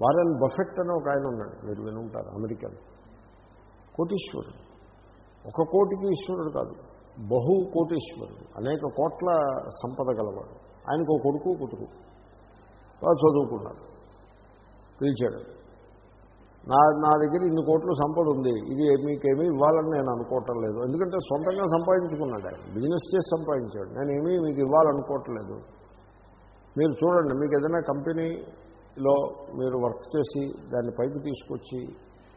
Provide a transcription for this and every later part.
Warren Buffett అని ఒక ఆయన ఉన్నాడు మీరు వినుంటారు అమెరికన్. కోటీశ్వరుడు. ఒక కోటికి ఈశ్వరుడు కాదు బహు కోటీశ్వరుడు అనేక కోట్ల సంపద గలవాడు. ఆయనకు ఒక కొడుకు కుతురు వాడు చదువుకున్నాడు పిలిచాడు. నా నా దగ్గర ఇన్ని కోట్లు సంపద ఉంది ఇది మీకేమీ ఇవ్వాలని నేను అనుకోవటం లేదు. ఎందుకంటే సొంతంగా సంపాదించుకున్నాడు ఆయన బిజినెస్ చేసి సంపాదించాడు. నేనేమీ మీకు ఇవ్వాలనుకోవట్లేదు మీరు చూడండి మీకు ఏదైనా కంపెనీ లో మీరు వర్క్ చేసి దాన్ని పైకి తీసుకొచ్చి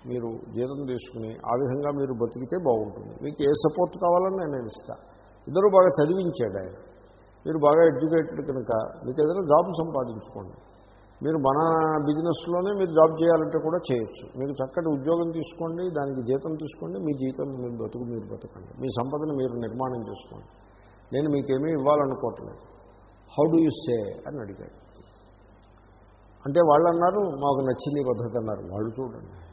మీరు జీతం తీసుకుని ఆ విధంగా మీరు బతికితే బాగుంటుంది. మీకు ఏ సపోర్ట్ కావాలని నేను ఇస్తాను ఇద్దరు బాగా చదివించాడు ఆయన. మీరు బాగా ఎడ్యుకేటెడ్ కనుక మీకు ఏదైనా జాబ్ సంపాదించుకోండి. మీరు మన బిజినెస్లోనే మీరు జాబ్ చేయాలంటే కూడా చేయొచ్చు. మీకు చక్కటి ఉద్యోగం తీసుకోండి దానికి జీతం తీసుకోండి మీ జీతం మీరు బతుకు మీరు బతకండి. మీ సంపదను మీరు నిర్మాణం చేసుకోండి. నేను మీకేమీ ఇవ్వాలనుకోవట్లేదు. హౌ డూ యూ సే అని అడిగాడు. అంటే వాళ్ళు అన్నారు మాకు నచ్చింది పద్ధతి అన్నారు. వాళ్ళు చూడండి.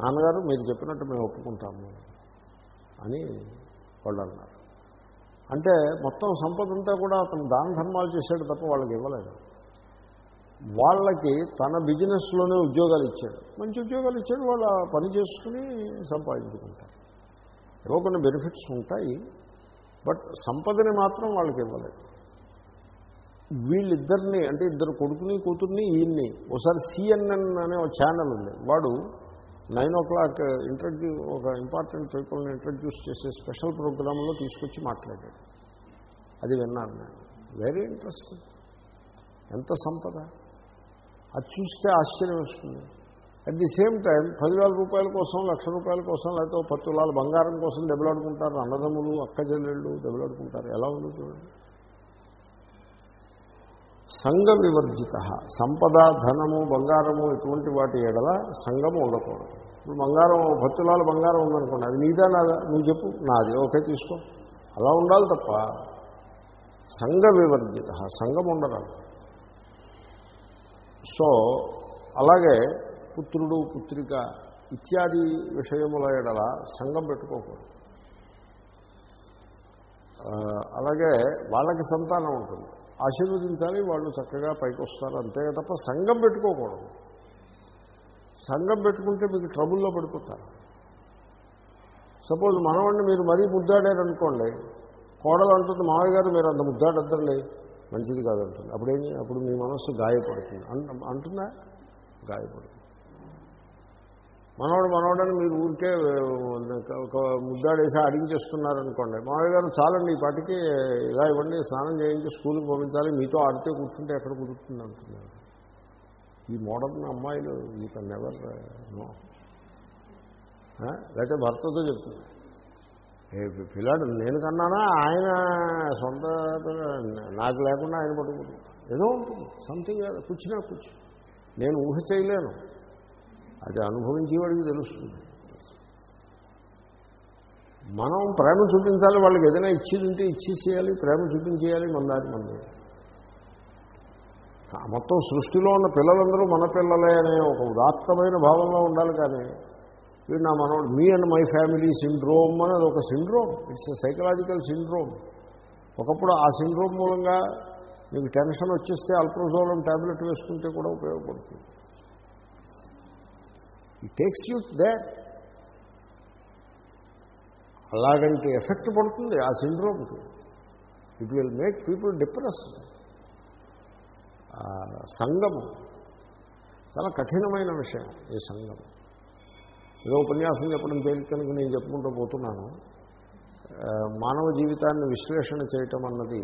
నాన్నగారు మీరు చెప్పినట్టు మేము ఒప్పుకుంటాము అని వాళ్ళు అన్నారు. అంటే మొత్తం సంపద అంతా కూడా అతను దాన ధర్మాలు చేశాడు తప్ప వాళ్ళకి ఇవ్వలేదు. వాళ్ళకి తన బిజినెస్లోనే ఉద్యోగాలు ఇచ్చాడు. మంచి ఉద్యోగాలు ఇచ్చాడు. వాళ్ళ పని చేసుకుని సంపాదించుకుంటారు. ఏవో కొన్ని బెనిఫిట్స్ ఉంటాయి బట్ సంపదని మాత్రం వాళ్ళకి ఇవ్వలేదు. వీళ్ళిద్దరిని అంటే ఇద్దరు కొడుకుని కూతుర్ని ఈయన్ని. ఒకసారి సిఎన్ఎన్ అనే ఒక ఛానల్ ఉంది. వాడు నైన్ ఓ క్లాక్ ఇంట్రడ్యూ ఒక ఇంపార్టెంట్ పీపుల్ని ఇంట్రడ్యూస్ చేసే స్పెషల్ ప్రోగ్రాంలో తీసుకొచ్చి మాట్లాడాడు. అది విన్నాను నేను. వెరీ ఇంట్రెస్టింగ్ ఎంత సంపద? అది చూస్తే ఆశ్చర్యం వస్తుంది. అట్ ది సేమ్ టైం పదివేల రూపాయల కోసం లక్ష రూపాయల కోసం లేకపోతే పత్తులాల బంగారం కోసం దెబ్బలాడుకుంటారు అన్నదమ్ములు అక్క చెల్లెళ్ళు దెబ్బలాడుకుంటారు. ఎలా ఉంది చూడండి. సంఘ వివర్జిత సంపద ధనము బంగారము ఇటువంటి వాటి ఎడల సంఘము ఉండకూడదు. ఇప్పుడు బంగారం భక్తులాలు బంగారం ఉందనుకోండి అది నీదా నాదా? నువ్వు చెప్పు. నాది ఓకే తీసుకో. అలా ఉండాలి తప్ప సంఘ వివర్జిత సంఘం ఉండరాదు. సో అలాగే పుత్రుడు పుత్రిక ఇత్యాది విషయముల ఎడల సంఘం పెట్టుకోకూడదు. అలాగే వాళ్ళకి సంతానం ఉంటుంది. ఆశీర్వదించాలి వాళ్ళు చక్కగా పైకి వస్తారు. అంతే తప్ప సంఘం పెట్టుకోకూడదు. సంఘం పెట్టుకుంటే మీకు ట్రబుల్లో పడిపోతారు. సపోజ్ మనవాడిని మీరు మరీ ముద్దాడారనుకోండి కోడలు అంటుంది మామయ్య గారు మీరు అంత ముద్దాడద్దండి. మంచిది కాదంటుంది. అప్పుడేమి? అప్పుడు మీ మనస్సు గాయపడుతుంది. అంటుందా? గాయపడుతుంది. మనోడు మనోడని మీరు ఊరికే ఒక ముద్దాడేసి అడిగించేస్తున్నారనుకోండి మామయ్య గారు చాలండి ఈ పాటికి ఇలా ఇవ్వండి స్నానం చేయించి స్కూల్కి పంపించాలి మీతో ఆడితే కూర్చుంటే ఎక్కడ కుదురుతుంది అంటున్నారు. ఈ మోడర్న్ అమ్మాయిలు ఈ కెన్ నెవర్ నో. లేకపోతే భర్తతో చెప్తుంది పిల్లాడు నేను కన్నానా ఆయన సొంత నాకు లేకుండా ఆయన పట్టుకుంటుంది ఏదో ఉంటుంది సంథింగ్ కూర్చున్నా కూర్చు. నేను ఊహ చేయలేను. అది అనుభవించేవాడికి తెలుస్తుంది. మనం ప్రేమ చూపించాలి వాళ్ళకి ఏదైనా ఇచ్చేది ఉంటే ఇచ్చేసేయాలి ప్రేమ చూపించేయాలి మన దారి మంది మొత్తం సృష్టిలో ఉన్న పిల్లలందరూ మన పిల్లలే అనే ఒక ఉదాత్తమైన భావంలో ఉండాలి కానీ వీడు నా మనోడు me and my family syndrome అనేది ఒక సిండ్రోమ్. It's psychological syndrome. ఒకప్పుడు ఆ సిండ్రోమ్ మూలంగా మీకు టెన్షన్ వచ్చేస్తే అల్ప్రోజోలం ట్యాబ్లెట్ వేసుకుంటే కూడా ఉపయోగపడుతుంది. ఇట్ టేక్స్ యూ దే అలాగంటే ఎఫెక్ట్ పడుతుంది ఆ సిండ్రోమ్కి it will make people depress సంగము చాలా కఠినమైన విషయం ఈ సంఘం. ఏదో ఉపన్యాసం చెప్పడం తేలికనుక నేను చెప్పుకుంటూ పోతున్నాను. మానవ జీవితాన్ని విశ్లేషణ చేయటం అన్నది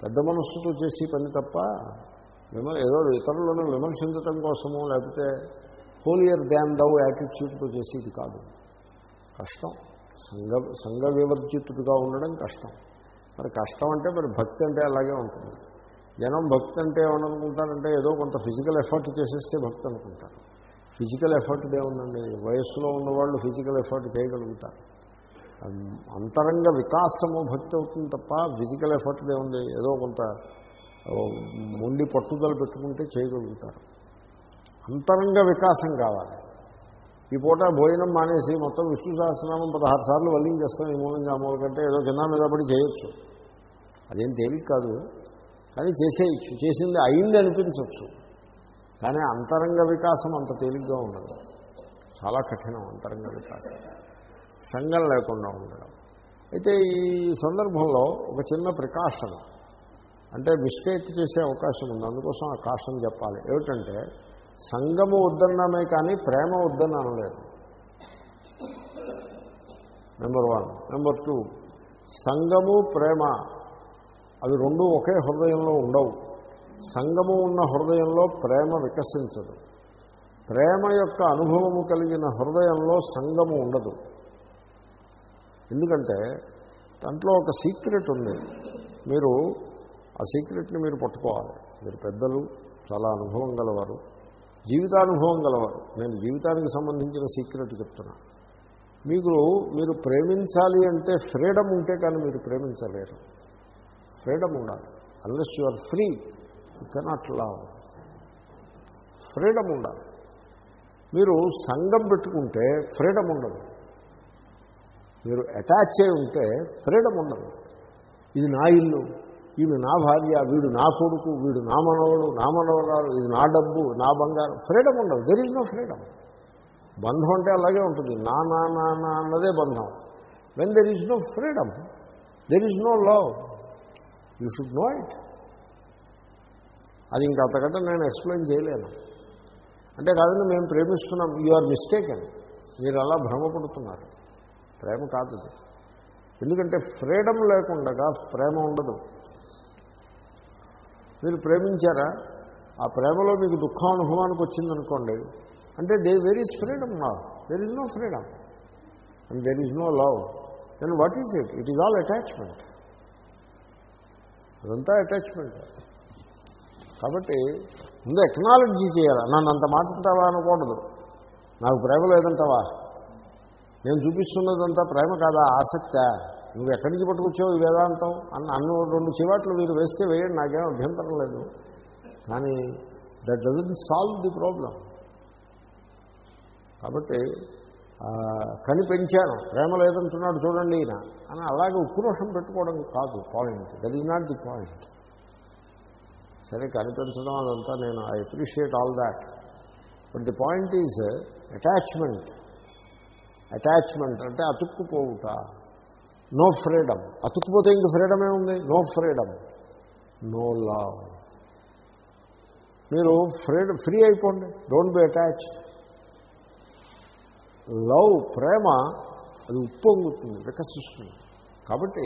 పెద్ద మనస్సుతో చేసి పని తప్ప విమ ఏదో ఇతరులను విమర్శించటం కోసము లేకపోతే హోలియర్ దాన్ దౌ యాటిట్యూడ్తో చేసేది కాదు. కష్టం. సంఘ సంఘ వివర్జితుడిగా ఉండడం కష్టం. మరి కష్టం అంటే మరి భక్తి అంటే అలాగే ఉంటుంది. జనం భక్తి అంటే ఏమనుకుంటారంటే ఏదో కొంత ఫిజికల్ ఎఫర్ట్ చేసేస్తే భక్తి అనుకుంటారు. ఫిజికల్ ఎఫర్ట్ ఏముందండి? వయస్సులో ఉన్నవాళ్ళు ఫిజికల్ ఎఫర్ట్ చేయగలుగుతారు. అంతరంగ వికాసము భక్తి అవుతుంది తప్ప ఫిజికల్ ఎఫర్ట్ ఏముంది? ఏదో కొంత మొండి పట్టుదల పెట్టుకుంటే చేయగలుగుతారు. అంతరంగ వికాసం కావాలి. ఈ పూట భోజనం మానేసి మొత్తం విష్ణు సహస్రనామం పదహారు సార్లు వల్లించేస్తాం ఈ మూలంగా ఆ కంటే ఏదో కింద మీద పడి చేయొచ్చు. అదేం తేలిక కాదు. కానీ చేసేయచ్చు. చేసింది అయింది అనిపించవచ్చు కానీ అంతరంగ వికాసం అంత తేలిగ్గా ఉండదు. చాలా కఠినం అంతరంగ వికాసం. సంఘం లేకుండా ఉండడం. అయితే ఈ సందర్భంలో ఒక చిన్న ప్రికాషన్. అంటే మిస్టేక్ చేసే అవకాశం ఉంది. అందుకోసం ఆ కాషన్ చెప్పాలి. ఏమిటంటే సంగము వద్దన్నామే కానీ ప్రేమ వద్దని అనలేదు నెంబర్ వన్ నెంబర్ టూ సంగము ప్రేమ అవి రెండు ఒకే హృదయంలో ఉండవు. సంగము ఉన్న హృదయంలో ప్రేమ వికసించదు. ప్రేమ యొక్క అనుభవము కలిగిన హృదయంలో సంగము ఉండదు. ఎందుకంటే దాంట్లో ఒక సీక్రెట్ ఉంది. మీరు ఆ సీక్రెట్ని మీరు పట్టుకోవాలి. మీరు పెద్దలు చాలా అనుభవం గలవారు. జీవితానుభవం గలవారు. నేను జీవితానికి సంబంధించిన సీక్రెట్ చెప్తున్నా. మీకు మీరు ప్రేమించాలి అంటే ఫ్రీడమ్ ఉంటే కానీ మీరు ప్రేమించలేరు. ఫ్రీడమ్ ఉండాలి. Unless you are free you cannot love freedom ఉండాలి. మీరు సంఘం పెట్టుకుంటే ఫ్రీడమ్ ఉండదు. మీరు అటాచ్ అయి ఉంటే ఫ్రీడమ్ ఉండదు. ఇది నా ఇల్లు. ఈమె నా భార్య వీడు నా కొడుకు వీడు నా మనవడు నా మనవరాలు ఇది నా డబ్బు నా బంగారం. ఫ్రీడమ్ ఉండదు. దెర్ ఈజ్ నో ఫ్రీడమ్ బంధం అంటే అలాగే ఉంటుంది. నా నా నా నా అన్నదే బంధం. When there is no freedom there is no love you should know it అది ఇంకా అంతకంటే నేను ఎక్స్ప్లెయిన్ చేయలేను. అంటే కాదండి మేము ప్రేమిస్తున్నాం. యు ఆర్ మిస్టేక్ అని మీరు అలా భ్రమపడుతున్నారు. ప్రేమ కాదు ఎందుకంటే ఫ్రీడమ్ లేకుండా ప్రేమ ఉండదు. మీరు ప్రేమించారా? ఆ ప్రేమలో మీకు దుఃఖం అనుభవానికి వచ్చిందనుకోండి. అంటే దే వెర్ ఈజ్ ఫ్రీడమ్ నా there is no freedom and there is no love then what is it it is all attachment అదంతా అటాచ్మెంట్ కాబట్టి ముందు ఎక్నాలజీ చేయాలి? నన్ను అంత మాట్లాడతావా అనకూడదు. నాకు ప్రేమ లేదంటావా? నేను చూపిస్తున్నదంతా ప్రేమ కాదా? ఆసక్త? నువ్వు ఎక్కడి నుంచి పట్టుకొచ్చావు ఈ వేదాంతం? అన్న అన్న రెండు చివాట్లు మీరు వేస్తే వేయండి నాకేం అభ్యంతరం లేదు. కానీ that doesn't solve the problem. కాబట్టి కనిపెంచాను ప్రేమ లేదంటున్నాడు చూడండి ఈయన. అని అలాగే ఉక్రోషం పెట్టుకోవడం కాదు point. That is not the point. సరే కనిపించడం అదంతా నేను I appreciate all that. But the point is attachment. Attachment అంటే అతుక్కుపోవుట. నో ఫ్రీడమ్ అతుక్కుపోతే ఇంక ఫ్రీడమ్ ఏముంది? నో ఫ్రీడమ్ నో లవ్ మీరు ఫ్రీడమ్ ఫ్రీ అయిపోండి. డోంట్ బి అటాచ్ లవ్ ప్రేమ అది ఉప్పొంగుతుంది వికసిస్తుంది. కాబట్టి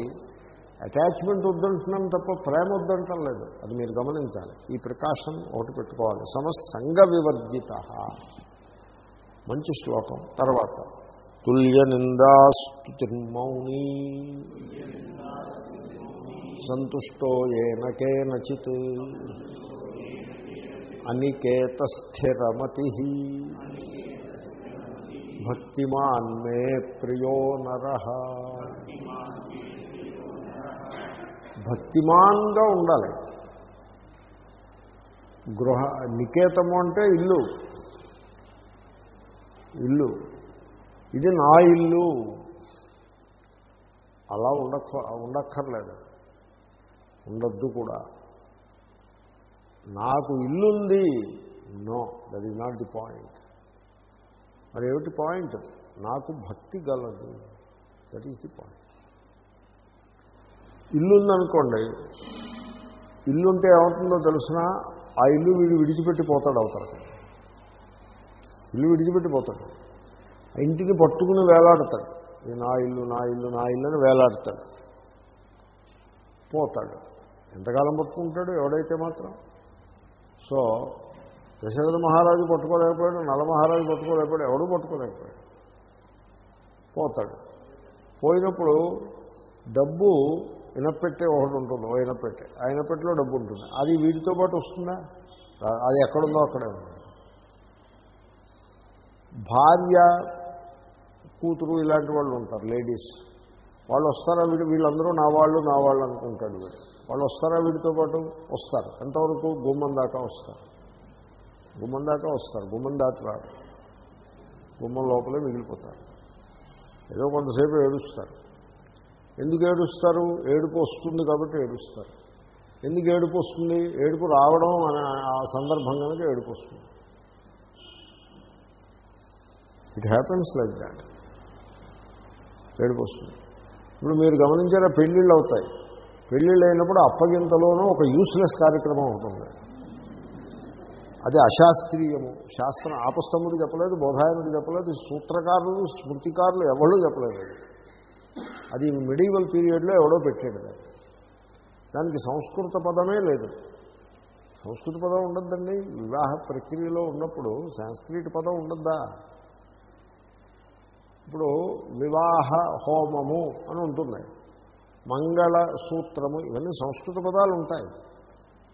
అటాచ్మెంట్ వద్దంటున్నాం తప్ప ప్రేమ వద్దంటం లేదు. అది మీరు గమనించాలి. ఈ ప్రికాషన్ ఒకటి పెట్టుకోవాలి. సమస్సంగ వివర్జిత. మంచి శ్లోకం. తర్వాత తుల్య నిందాస్తుతిర్మౌనీ. సంతుష్టో ఏన కేనచిత్. అనికేత భక్తిమాన్ మే ప్రియో నర. భక్తిమాన్గా ఉండాలి. గృహ నికేతము అంటే ఇల్లు. ఇల్లు. ఇది నా ఇల్లు. అలా ఉండక్క ఉండక్కర్లేదు. ఉండద్దు కూడా. నాకు ఇల్లుంది. No that is not the point. మరి ఏమిటి పాయింట్? నాకు భక్తి గలదు. That is the point. ఇల్లు ఇల్లుంటే ఇల్లు ఉంటే ఏమవుతుందో తెలిసిన? ఆ ఇల్లు వీడు విడిచిపెట్టిపోతాడు అవుతాడు ఇల్లు విడిచిపెట్టిపోతాడు ఇంటిని పట్టుకుని వేలాడతాడు. ఇది నా ఇల్లు నా ఇల్లు నా ఇల్లు అని వేలాడతాడు. పోతాడు. ఎంతకాలం పట్టుకుంటాడు ఎవడైతే మాత్రం? సో దశరథ మహారాజు పట్టుకోలేకపోయాడు నల మహారాజు పట్టుకోలేకపోయాడు ఎవడు పట్టుకోలేకపోయాడు. పోతాడు. పోయినప్పుడు డబ్బు ఇనపెట్టే ఒకటి ఉంటుంది ఓ ఇనపెట్టే ఆ ఇనపెట్టెలో డబ్బు ఉంటుంది. అది వీటితో పాటు వస్తుందా? అది ఎక్కడుందో అక్కడే ఉంది భార్య కూతురు ఇలాంటి వాళ్ళు ఉంటారు లేడీస్. వాళ్ళు వస్తారా వీడు? వీళ్ళందరూ నా వాళ్ళు నా వాళ్ళు అనుకుంటాడు వీడు. వాళ్ళు వస్తారా వీడితో పాటు? వస్తారు. ఎంతవరకు? గుమ్మం దాకా వస్తారు. గుమ్మం దాకా వస్తారు. గుమ్మం దాటి రాదు గుమ్మం లోపలే మిగిలిపోతారు. ఏదో కొంతసేపు ఏడుస్తారు. ఎందుకు ఏడుస్తారు? ఏడుపు వస్తుంది కాబట్టి ఏడుస్తారు. ఎందుకు ఏడుపు వస్తుంది? ఏడుపు రావడం అనే ఆ సందర్భం కనుక ఏడుపు వస్తుంది. ఇట్ హ్యాపెన్స్ లైక్ దాట్ ఏడుపు వస్తుంది ఇప్పుడు మీరు గమనించారా పెళ్ళిళ్ళు అవుతాయి పెళ్ళిళ్ళు అయినప్పుడు అప్పగింతలోనూ ఒక యూస్లెస్ కార్యక్రమం అవుతుంది. అది అశాస్త్రీయము. శాస్త్రం ఆపస్తముడు చెప్పలేదు బోధాయనుడు చెప్పలేదు సూత్రకారులు స్మృతికారులు ఎవరూ చెప్పలేదు అది. మిడివల్ మిడీవల్ పీరియడ్లో ఎవడో పెట్టాడు దాన్ని. దానికి సంస్కృత పదమే లేదు. సంస్కృత పదం ఉండద్దండి. వివాహ ప్రక్రియలో ఉన్నప్పుడు సంస్కృత పదం ఉండద్దా? ఇప్పుడు వివాహ హోమము అని ఉంటుంది. మంగళ సూత్రము ఇవన్నీ సంస్కృత పదాలు ఉంటాయి.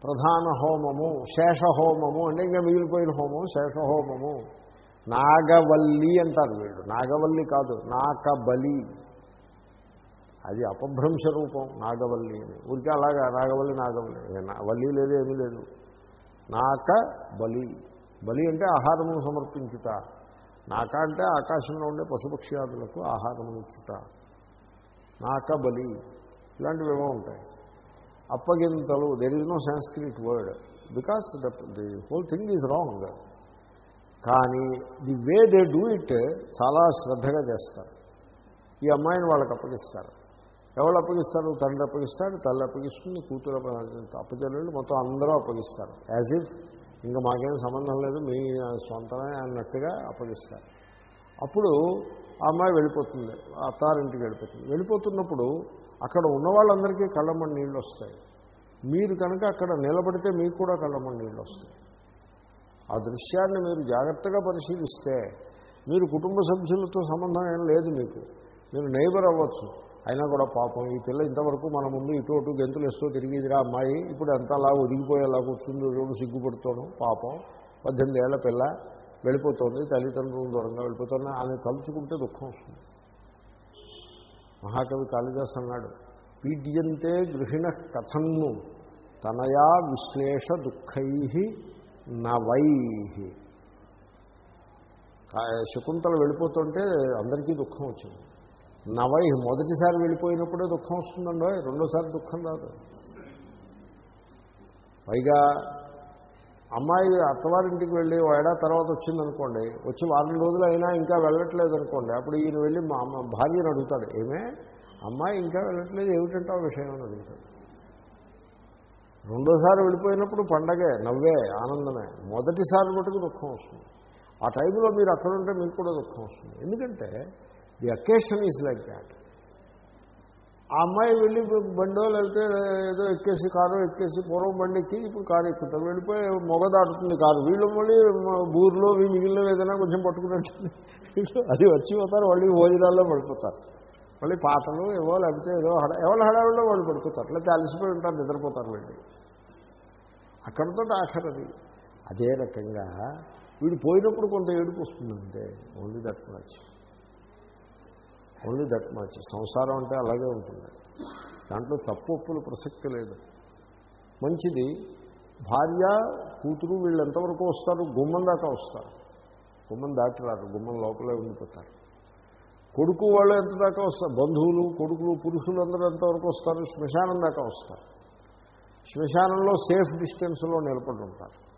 ప్రధాన హోమము శేషహోమము అంటే ఇంకా మిగిలిపోయిన హోమం శేషహోమము నాగవల్లి అంటారు వీళ్ళు. నాగవల్లి కాదు నాకబలి. అది అపభ్రంశ రూపం నాగవల్లి అని. ఊరికే అలాగా నాగవల్లి నాగవల్లి. నా- వల్లి లేదు ఏమీ లేదు. నాక బలి బలి అంటే ఆహారము సమర్పించుట. నాక అంటే ఆకాశంలో ఉండే పశుపక్ష్యాదులకు ఆహారం ఇచ్చుట నాక బలి ఇలాంటివి ఏమో ఉంటాయి. అప్పగింతలు there is no Sanskrit word because the the whole thing is wrong కానీ the way they do it చాలా శ్రద్ధగా చేస్తారు. ఈ అమ్మాయిని వాళ్ళకి అప్పగిస్తారు. ఎవరు అప్పగిస్తారు? తండ్రి అప్పగిస్తాడు తల్లి అప్పగిస్తుంది కూతురు అప్ప- అప్పచెల్లెళ్ళు మొత్తం అందరూ అప్పగిస్తారు. యాజ్ ఇఫ్ ఇంకా మాకేం సంబంధం లేదు మీ సొంతమే అన్నట్టుగా అప్పగిస్తారు. అప్పుడు ఆ అమ్మాయి వెళ్ళిపోతుంది అత్తారింటికి వెళ్ళిపోతుంది. వెళ్ళిపోతున్నప్పుడు అక్కడ ఉన్న వాళ్ళందరికీ కళ్ళమ్మని నీళ్ళు వస్తాయి. మీరు కనుక అక్కడ నిలబడితే మీకు కూడా కళ్ళమ్మని నీళ్ళు వస్తాయి. ఆ దృశ్యాన్ని మీరు జాగ్రత్తగా పరిశీలిస్తే మీరు కుటుంబ సభ్యులతో సంబంధం ఏం లేదు మీకు. మీరు నైబర్ అవ్వచ్చు. అయినా కూడా పాపం. ఈ పిల్ల ఇంతవరకు మన ముందు ఇటు అటు గెంతులు వేస్తూ తిరిగిదిరా అమ్మాయి. ఇప్పుడు ఎంత అలా ఒదిగిపోయేలా కూర్చుంది రోడ్డు సిగ్గుపడుతాను పాపం. పద్దెనిమిది ఏళ్ళ పిల్ల వెళ్ళిపోతుంది తల్లిదండ్రులు దూరంగా వెళ్ళిపోతుంది ఆమె తలుచుకుంటే దుఃఖం వస్తుంది. మహాకవి కాళిదాస్ అన్నాడు పీడ్యంతే గృహిణ కథన్ను తనయా విశ్లేష దుఃఖై నవై. శకుంతల వెళ్ళిపోతుంటే అందరికీ దుఃఖం వచ్చింది. నవై మొదటిసారి వెళ్ళిపోయినప్పుడే దుఃఖం వస్తుందండో? రెండోసారి దుఃఖం రాదు. పైగా అమ్మాయి అత్తవారింటికి వెళ్ళి ఓ తర్వాత వచ్చిందనుకోండి వచ్చి వారం రోజులు అయినా ఇంకా వెళ్ళట్లేదు అనుకోండి అప్పుడు ఈయన వెళ్ళి మా అమ్మ భార్యను అడుగుతాడు ఏమే అమ్మాయి ఇంకా వెళ్ళట్లేదు ఏమిటంటే ఆ విషయం? అని అడుగుతాడు. రెండోసారి వెళ్ళిపోయినప్పుడు పండగే నవ్వే ఆనందమే. మొదటిసారి మటుకు దుఃఖం వస్తుంది. ఆ టైంలో మీరు అక్కడ ఉంటే మీకు కూడా దుఃఖం వస్తుంది. ఎందుకంటే the occasion is like that ఆ అమ్మాయి వెళ్ళి బండో వెళ్తే ఏదో ఎక్కేసి కారు ఎక్కేసి పూర్వం బండి ఎక్కి ఇప్పుడు కారు ఎక్కుతారు వెళ్ళిపోయి మొగ దాటుతుంది కారు. వీళ్ళు మళ్ళీ బూర్లో మిగిలిన ఏదైనా కొంచెం పట్టుకున్నట్టు అది వచ్చి పోతారు వాళ్ళు భోజనాల్లో పడిపోతారు. మళ్ళీ పాటలు ఏవో లేకపోతే ఏదో హడ ఎవరి హడావిలో వాళ్ళు పడిపోతారు లేకపోతే అలసిపోయి ఉంటారు నిద్రపోతారు వెళ్ళి అక్కడితో ఆఖరది అదే. రకంగా వీడు పోయినప్పుడు కొంత ఏడుపు వస్తుందంటే only that much only that much. సంసారం అంటే అలాగే ఉంటుంది. దాంట్లో తప్పు ఒప్పులు ప్రసక్తి లేదు. మంచిది భార్య కూతురు వీళ్ళు ఎంతవరకు వస్తారు? గుమ్మం దాకా వస్తారు. గుమ్మం దాటి రారు గుమ్మం లోపలే ఉండిపోతారు. కొడుకు వాళ్ళు ఎంత దాకా వస్తారు? బంధువులు కొడుకులు పురుషులు అందరూ ఎంతవరకు వస్తారు? శ్మశానం దాకా వస్తారు. శ్మశానంలో సేఫ్ డిస్టెన్స్లో నిలబడి ఉంటారు.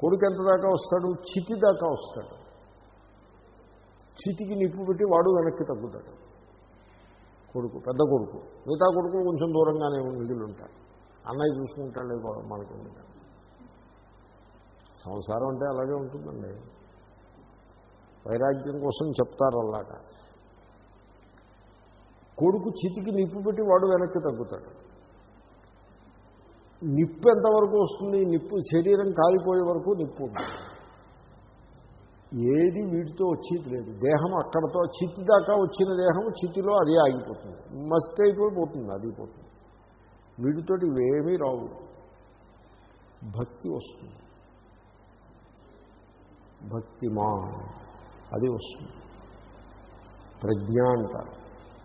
కొడుకు ఎంత దాకా వస్తాడు? చితి దాకా వస్తాడు. చితికి నిప్పు పెట్టి వాడు వెనక్కి తగ్గుతాడు. కొడుకు పెద్ద కొడుకు. మిగతా కొడుకు కొంచెం దూరంగానే నిధులు ఉంటాడు అన్నయ్య చూసుకుంటాడు మనకు సంసారం అంటే అలాగే ఉంటుందండి. వైరాగ్యం కోసం చెప్తారు అలాగా. కొడుకు చితికి నిప్పు పెట్టి వాడు వెనక్కి తగ్గుతాడు. నిప్పు ఎంతవరకు వస్తుంది? నిప్పు శరీరం కాలిపోయే వరకు నిప్పు ఉంటుంది. ఏది వీటితో వచ్చేది లేదు. దేహం అక్కడతో చితి దాకా వచ్చిన దేహం చితిలో అదే ఆగిపోతుంది. మస్త్ అయిపోయి పోతుంది అది పోతుంది. వీటితోటి ఇవేమీ రావు. భక్తి వస్తుంది. భక్తిమా అది వస్తుంది. ప్రజ్ఞ అంటారు.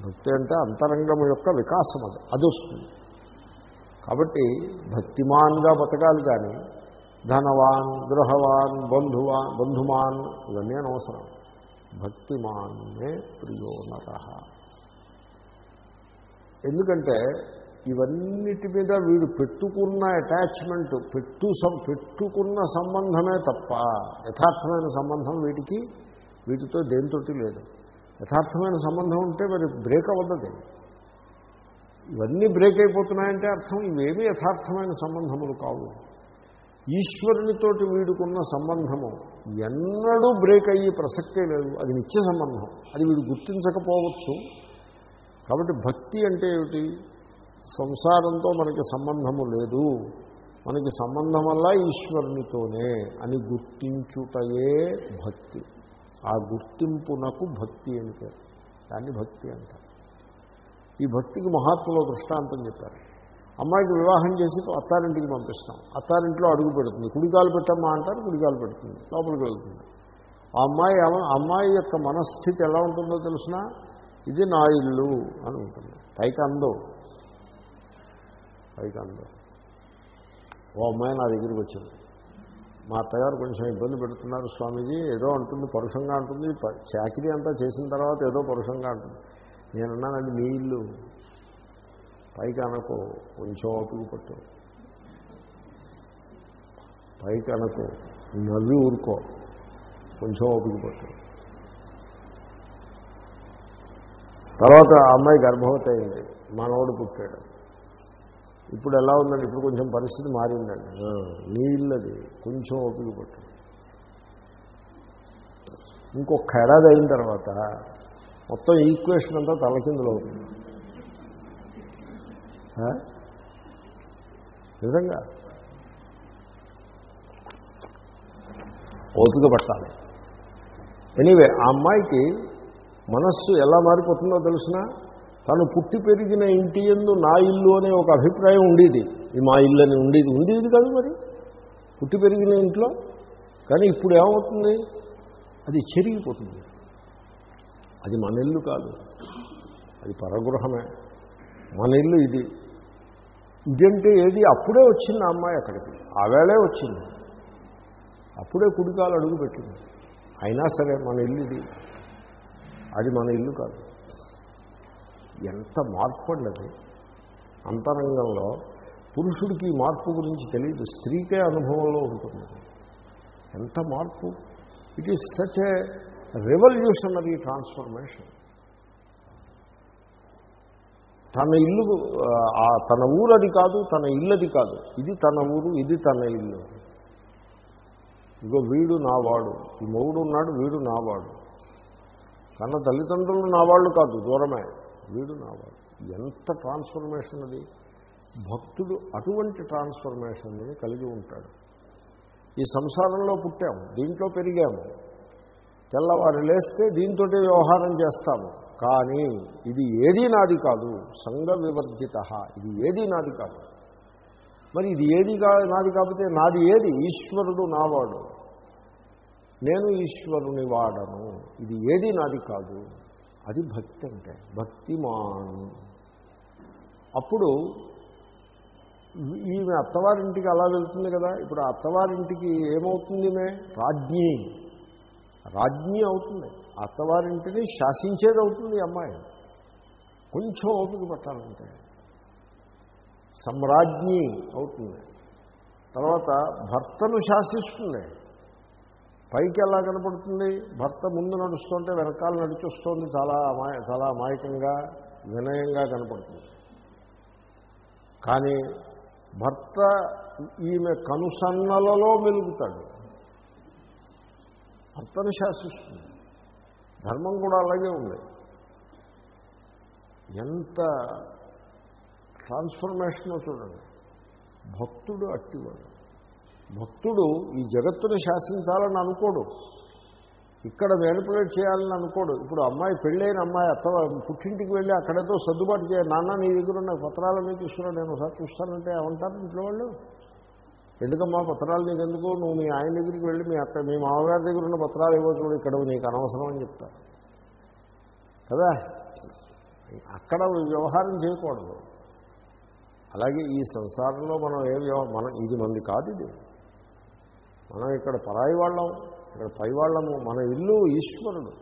భక్తి అంటే అంతరంగం యొక్క వికాసం అది అది వస్తుంది. కాబట్టి భక్తిమాన్గా బతకాలి కానీ ధనవాన్ గృహవాన్ బంధువాన్ బంధుమాన్ ఇవన్నీ అనవసరం. భక్తిమాన్నే ప్రియో నర. ఎందుకంటే ఇవన్నిటి మీద వీడు పెట్టుకున్న అటాచ్మెంట్ పెట్టు సం- పెట్టుకున్న సంబంధమే తప్ప యథార్థమైన సంబంధం వీటికి వీటితో దేనితోటి లేదు. యథార్థమైన సంబంధం ఉంటే మరి బ్రేక్ అవ్వదు ఇవన్నీ బ్రేక్ అయిపోతున్నాయంటే అర్థం ఇవేమీ యథార్థమైన సంబంధములు కావు. ఈశ్వరునితోటి వీడుకున్న సంబంధము ఎన్నడూ బ్రేక్ అయ్యే ప్రసక్తే లేదు. అది నిత్య సంబంధం. అది వీడు గుర్తించకపోవచ్చు. కాబట్టి భక్తి అంటే ఏమిటి? సంసారంతో మనకి సంబంధము లేదు. మనకి సంబంధం వల్ల ఈశ్వరునితోనే అని గుర్తించుటయే భక్తి. ఆ గుర్తింపునకు భక్తి అని పేరు దాన్ని భక్తి అంటారు. ఈ భక్తికి మహాత్ములో దృష్టాంతం చెప్పారు. అమ్మాయికి వివాహం చేసి అత్తారింటికి పంపిస్తాం. అత్తారింట్లో అడుగు పెడుతుంది. కుడికాలు పెట్టమ్మా అంటారు కుడికాలు పెడుతుంది. లోపలికి వెళ్తుంది. ఆ అమ్మాయి ఎవ- అమ్మాయి యొక్క మనస్థితి ఎలా ఉంటుందో తెలిసిన ఇది నా ఇల్లు అని ఉంటుంది. పైకి అందో పైకి అందో ఓ అమ్మాయి నా దగ్గరికి వచ్చింది. మా అత్తగారు కొంచెం ఇబ్బంది పెడుతున్నారు స్వామీజీ. ఏదో అంటుంది పరుషంగా అంటుంది. ప- అంతా చేసిన తర్వాత ఏదో పరుషంగా అంటుంది. నేను అది మీ ఇల్లు. పైకి అనకో కొంచెం ఓపిక పట్టు. పైకి అనకో నవ్వి ఊరుకో కొంచెం ఓపిక పట్టు. తర్వాత ఆ అమ్మాయి గర్భవతి అయింది మనవడు పుట్టాడు. ఇప్పుడు ఎలా ఉందండి? ఇప్పుడు కొంచెం పరిస్థితి మారిందండి. ఆ, నీ ఇల్లు అది కొంచెం ఓపిక పట్టు. ఇంకొక ఏడాది అయిన తర్వాత మొత్తం ఈక్వేషన్ అంతా తలకిందులో అవుతుంది? నిజంగా? ఓపిక పట్టాలి. ఎనీవే ఆ అమ్మాయికి మనస్సు ఎలా మారిపోతుందో తెలిసిన? తను పుట్టి పెరిగిన ఇంటి ఎందు నా ఇల్లు అనే ఒక అభిప్రాయం ఉండేది. ఇది మా ఇల్లు అని ఉండేది. ఉండేది కాదు మరి. పుట్టి పెరిగిన ఇంట్లో. కానీ ఇప్పుడు ఏమవుతుంది? అది చెరిగిపోతుంది. అది మన ఇల్లు కాదు. అది పరగృహమే. మన ఇల్లు ఇది. ఇదంటే ఏది? అప్పుడే వచ్చింది ఆ అమ్మాయి అక్కడికి. ఆవేళే వచ్చింది. అప్పుడే కుడికాలు అడుగు పెట్టింది. అయినా సరే మన ఇల్లు ఇది. అది మన ఇల్లు కాదు. ఎంత మార్పు అండి అది అంతరంగంలో పురుషుడికి ఈ మార్పు గురించి తెలియదు. స్త్రీకే అనుభవంలో ఉంటుంది ఎంత మార్పు? It is such a revolutionary transformation తన ఇల్లు ఆ, తన ఊరు అది కాదు తన ఇల్లు అది కాదు. ఇది తన ఊరు ఇది తన ఇల్లు. ఇగో వీడు నావాడు ఈ మొగుడు ఉన్నాడు వీడు నావాడు కన్న తల్లిదండ్రులు నావాళ్ళు కాదు దూరమే. వీడు నావాడు ఎంత ట్రాన్స్ఫర్మేషన్ అది? భక్తుడు అటువంటి ట్రాన్స్ఫర్మేషన్ని కలిగి ఉంటాడు. ఈ సంసారంలో పుట్టాము దీంట్లో పెరిగాము. తెల్లవారు లేస్తే దీంతో వ్యవహారం చేస్తాము. కానీ ఇది ఏదీ నాది కాదు. సంఘ వివర్జిత. ఇది ఏదీ నాది కాదు. మరి ఇది ఏది నాది కాకపోతే నాది ఏది? ఈశ్వరుడు నావాడు. నేను ఈశ్వరుని వాడను. ఇది ఏది నాది కాదు. అది భక్తి అంటే భక్తిమాన్. అప్పుడు ఈమె అత్తవారింటికి అలా వెళ్తుంది కదా. ఇప్పుడు అత్తవారింటికి ఏమవుతుంది మే? రాజ్ఞి. రాజ్ఞి అవుతుంది. అత్తవారింటిని శాసించేది అవుతుంది అమ్మాయి. కొంచెం ఓపిక పట్టాలంటే. సమ్రాజ్ఞి అవుతుంది. తర్వాత భర్తను శాసిస్తుంది. పైకి ఎలా కనపడుతుంది? భర్త ముందు నడుస్తుంటే వెనకాల నడిచొస్తోంది చాలా అమాయ చాలా అమాయకంగా వినయంగా కనపడుతుంది. కానీ భర్త ఈమె కనుసన్నలలో మెలుగుతాడు. భర్తను శాసిస్తుంది. ధర్మం కూడా అలాగే ఉంది. ఎంత ట్రాన్స్ఫర్మేషనో చూడండి. భక్తుడు అట్టివాడు. భక్తుడు ఈ జగత్తుని శాసించాలని అనుకోడు. ఇక్కడ మేనిపులేట్ చేయాలని అనుకోడు. ఇప్పుడు అమ్మాయి పెళ్ళైన అమ్మాయి అత్త పుట్టింటికి వెళ్ళి అక్కడతో సర్దుబాటు చేయాలి. నాన్న నీ దగ్గర ఉన్న పత్రాలన్నీ తీసుకురా నేను ఒకసారి చూస్తానంటే ఏమంటారు ఇంట్లో వాళ్ళు? ఎందుకమ్మా పత్రాలు నీకు ఎందుకు నువ్వు మీ ఆయన దగ్గరికి వెళ్ళి మీ అత్త మీ మామగారి దగ్గర ఉన్న పత్రాలు ఇవ్వచ్చు చూడు ఇక్కడ నీకు అనవసరం అని చెప్తారు కదా? అక్కడ వ్యవహారం చేయకూడదు. అలాగే ఈ సంసారంలో మనం ఏ మనం ఇది మంది కాదు ఇది. మనం ఇక్కడ పరాయి వాళ్ళం ఇక్కడ పై వాళ్ళము మన ఇల్లు ఈశ్వరుడు.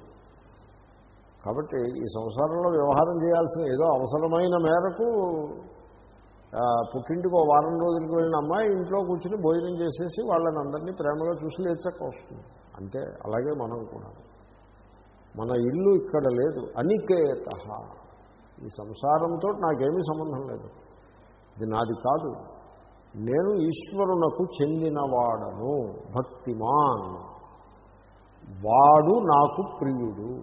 కాబట్టి ఈ సంసారంలో వ్యవహారం చేయాల్సిన ఏదో అవసరమైన మేరకు పుట్టింటికి ఓ వారం రోజులకి వెళ్ళిన అమ్మాయి ఇంట్లో కూర్చుని భోజనం చేసేసి వాళ్ళని అందరినీ ప్రేమగా చూసి లేచక్క వస్తుంది అంతే అలాగే మనం కూడా. మన ఇల్లు ఇక్కడ లేదు. అనికేత. ఈ సంసారంతో నాకేమీ సంబంధం లేదు. ఇది నాది కాదు. నేను ఈశ్వరునకు చెందినవాడను భక్తిమాన్. వాడు నాకు ప్రియుడు.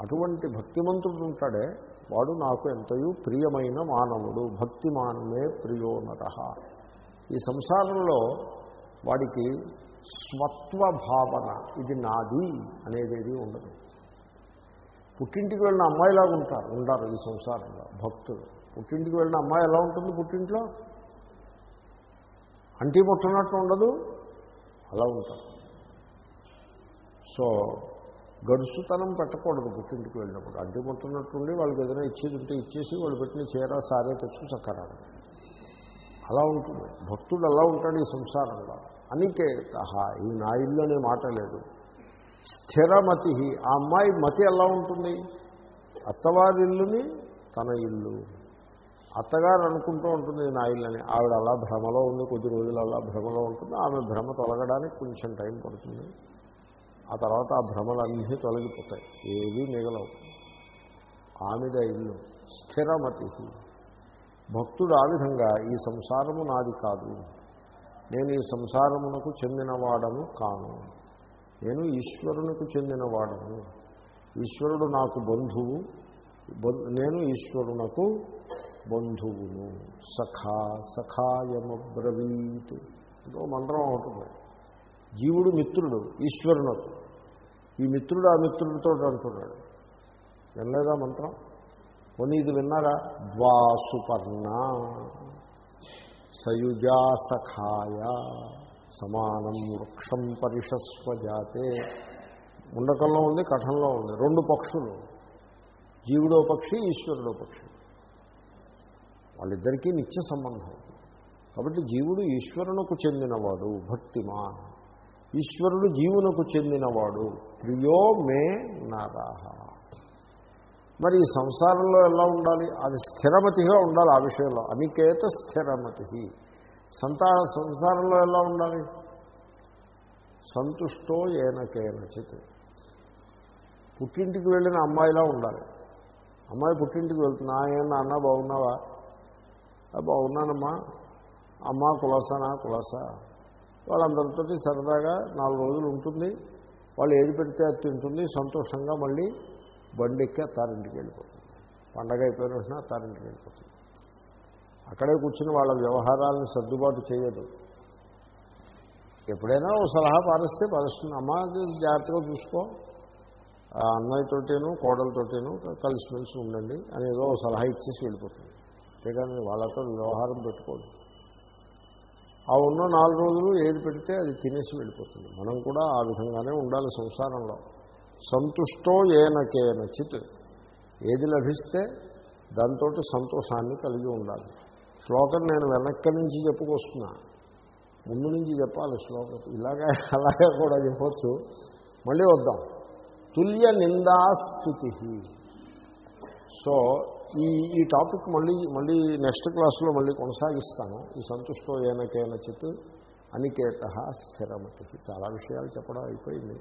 అటువంటి భక్తిమంతుడు ఉంటాడే. వాడు నాకు ఎంతయూ ప్రియమైన మానవుడు భక్తి మానవే ప్రియోనర ఈ సంసారంలో వాడికి స్వత్వ భావన ఇది నాది అనేది ఉండదు. పుట్టింటికి వెళ్ళిన అమ్మాయిలాగా ఉంటారు ఉంటారు ఈ సంసారంలో భక్తులు. పుట్టింటికి వెళ్ళిన అమ్మాయి ఎలా ఉంటుంది పుట్టింట్లో? అంటి పుట్టినట్టు ఉండదు అలా ఉంటారు. సో గడుసుతనం పెట్టకూడదు పుట్టింటికి వెళ్ళినప్పుడు. అడ్డు పుట్టినట్టుండి వాళ్ళకి ఏదైనా ఇచ్చేది ఉంటే ఇచ్చేసి వాళ్ళు పెట్టిన చీర సారే తెచ్చు చక్కరాడు అలా ఉంటుంది. భక్తుడు అలా ఉంటాడు ఈ సంసారంలో. అనికేత ఈ నా ఇల్లు అనే మాట లేదు. స్థిరమతి. ఆ అమ్మాయి మతి ఎలా ఉంటుంది? అత్తవారి ఇల్లుని తన ఇల్లు. అత్తగారు అనుకుంటూ ఉంటుంది నా ఇల్లు అని ఆవిడ అలా భ్రమలో ఉంది కొద్ది రోజులు అలా భ్రమలో ఉంటుంది. ఆమె భ్రమ తొలగడానికి కొంచెం టైం పడుతుంది. ఆ తర్వాత ఆ భ్రమలన్నీ తొలగిపోతాయి. ఏవీ మిగలవు. ఆమెద ఇల్లు స్థిరమతి. భక్తుడు ఆ విధంగా ఈ సంసారము నాది కాదు. నేను ఈ సంసారమునకు చెందినవాడను కాను. నేను ఈశ్వరునికి చెందినవాడను. ఈశ్వరుడు నాకు బంధువు. నేను ఈశ్వరునకు బంధువును. సఖా సఖాయమబ్రవీత్. ఇంకో మంత్రం ఉంటుంది జీవుడు మిత్రుడు ఈశ్వరునకు. ఈ మిత్రుడు ఆ మిత్రుడితో అంటున్నాడు. వినలేదా మంత్రం? కొని ఇది విన్నారా? ద్వాసుపర్ణ సయుజా సఖాయ సమానం వృక్షం పరిషస్వ జాతే ముండకంలో ఉంది కఠంలో ఉంది రెండు పక్షులు. జీవుడో పక్షి ఈశ్వరుడో పక్షి. వాళ్ళిద్దరికీ నిత్య సంబంధం. కాబట్టి జీవుడు ఈశ్వరునకు చెందినవాడు భక్తిమాన్. ఈశ్వరుడు జీవునకు చెందినవాడు. ప్రియో మే నారాహ. మరి ఈ సంసారంలో ఎలా ఉండాలి? అది స్థిరమతిగా ఉండాలి ఆ విషయంలో. అనికేత స్థిరమతి సంతా సంసారంలో ఎలా ఉండాలి? సంతుష్టో ఏనకేనచిత్ పుట్టింటికి వెళ్ళిన అమ్మాయిలా ఉండాలి. అమ్మాయి పుట్టింటికి వెళ్తున్నా ఆయన అన్న బాగున్నావా? బాగున్నానమ్మా. అమ్మ కులాసానా? కులాసా? వాళ్ళందరితో సరదాగా నాలుగు రోజులు ఉంటుంది. వాళ్ళు ఏది పెడితే అది తింటుంది. సంతోషంగా మళ్ళీ బండెక్కి అత్తారింటికి వెళ్ళిపోతుంది. పండగ అయిపోయిన వెంటనే అత్తారింటికి వెళ్ళిపోతుంది. అక్కడే కూర్చుని వాళ్ళ వ్యవహారాలను సర్దుబాటు చేయదు. ఎప్పుడైనా ఓ సలహా పారిస్తే పారిస్తుంది అమ్మ జాగ్రత్తగా చూసుకో. అన్నయ్యతోటేను కోడలతోటేను కలిసిమెలిసి ఉండండి అని ఏదో ఓ సలహా ఇచ్చేసి వెళ్ళిపోతుంది. అంతేగాని వాళ్ళతో వ్యవహారం పెట్టుకోదు ఆ ఉన్న నాలుగు రోజులు ఏది పెడితే అది తినేసి వెళ్ళిపోతుంది. మనం కూడా ఆ విధంగానే ఉండాలి సంసారంలో. సంతుష్టో ఏనకేనచిత్ ఏది లభిస్తే దాంతో సంతోషాన్ని కలిగి ఉండాలి. శ్లోకం నేను వెనక్కి నుంచి చెప్పుకొస్తున్నా. ముందు నుంచి చెప్పాలి శ్లోకం. ఇలాగే అలాగే కూడా చెప్పచ్చు. మళ్ళీ వద్దాం. తుల్య నిందాస్తుతి సో ఈ ఈ టాపిక్ మళ్ళీ మళ్ళీ నెక్స్ట్ క్లాస్లో మళ్ళీ కొనసాగిస్తాను. ఈ సంతుష్టో ఏనకేన చిత్ అనికేత స్థిరమతి. చాలా విషయాలు చెప్పడం అయిపోయింది.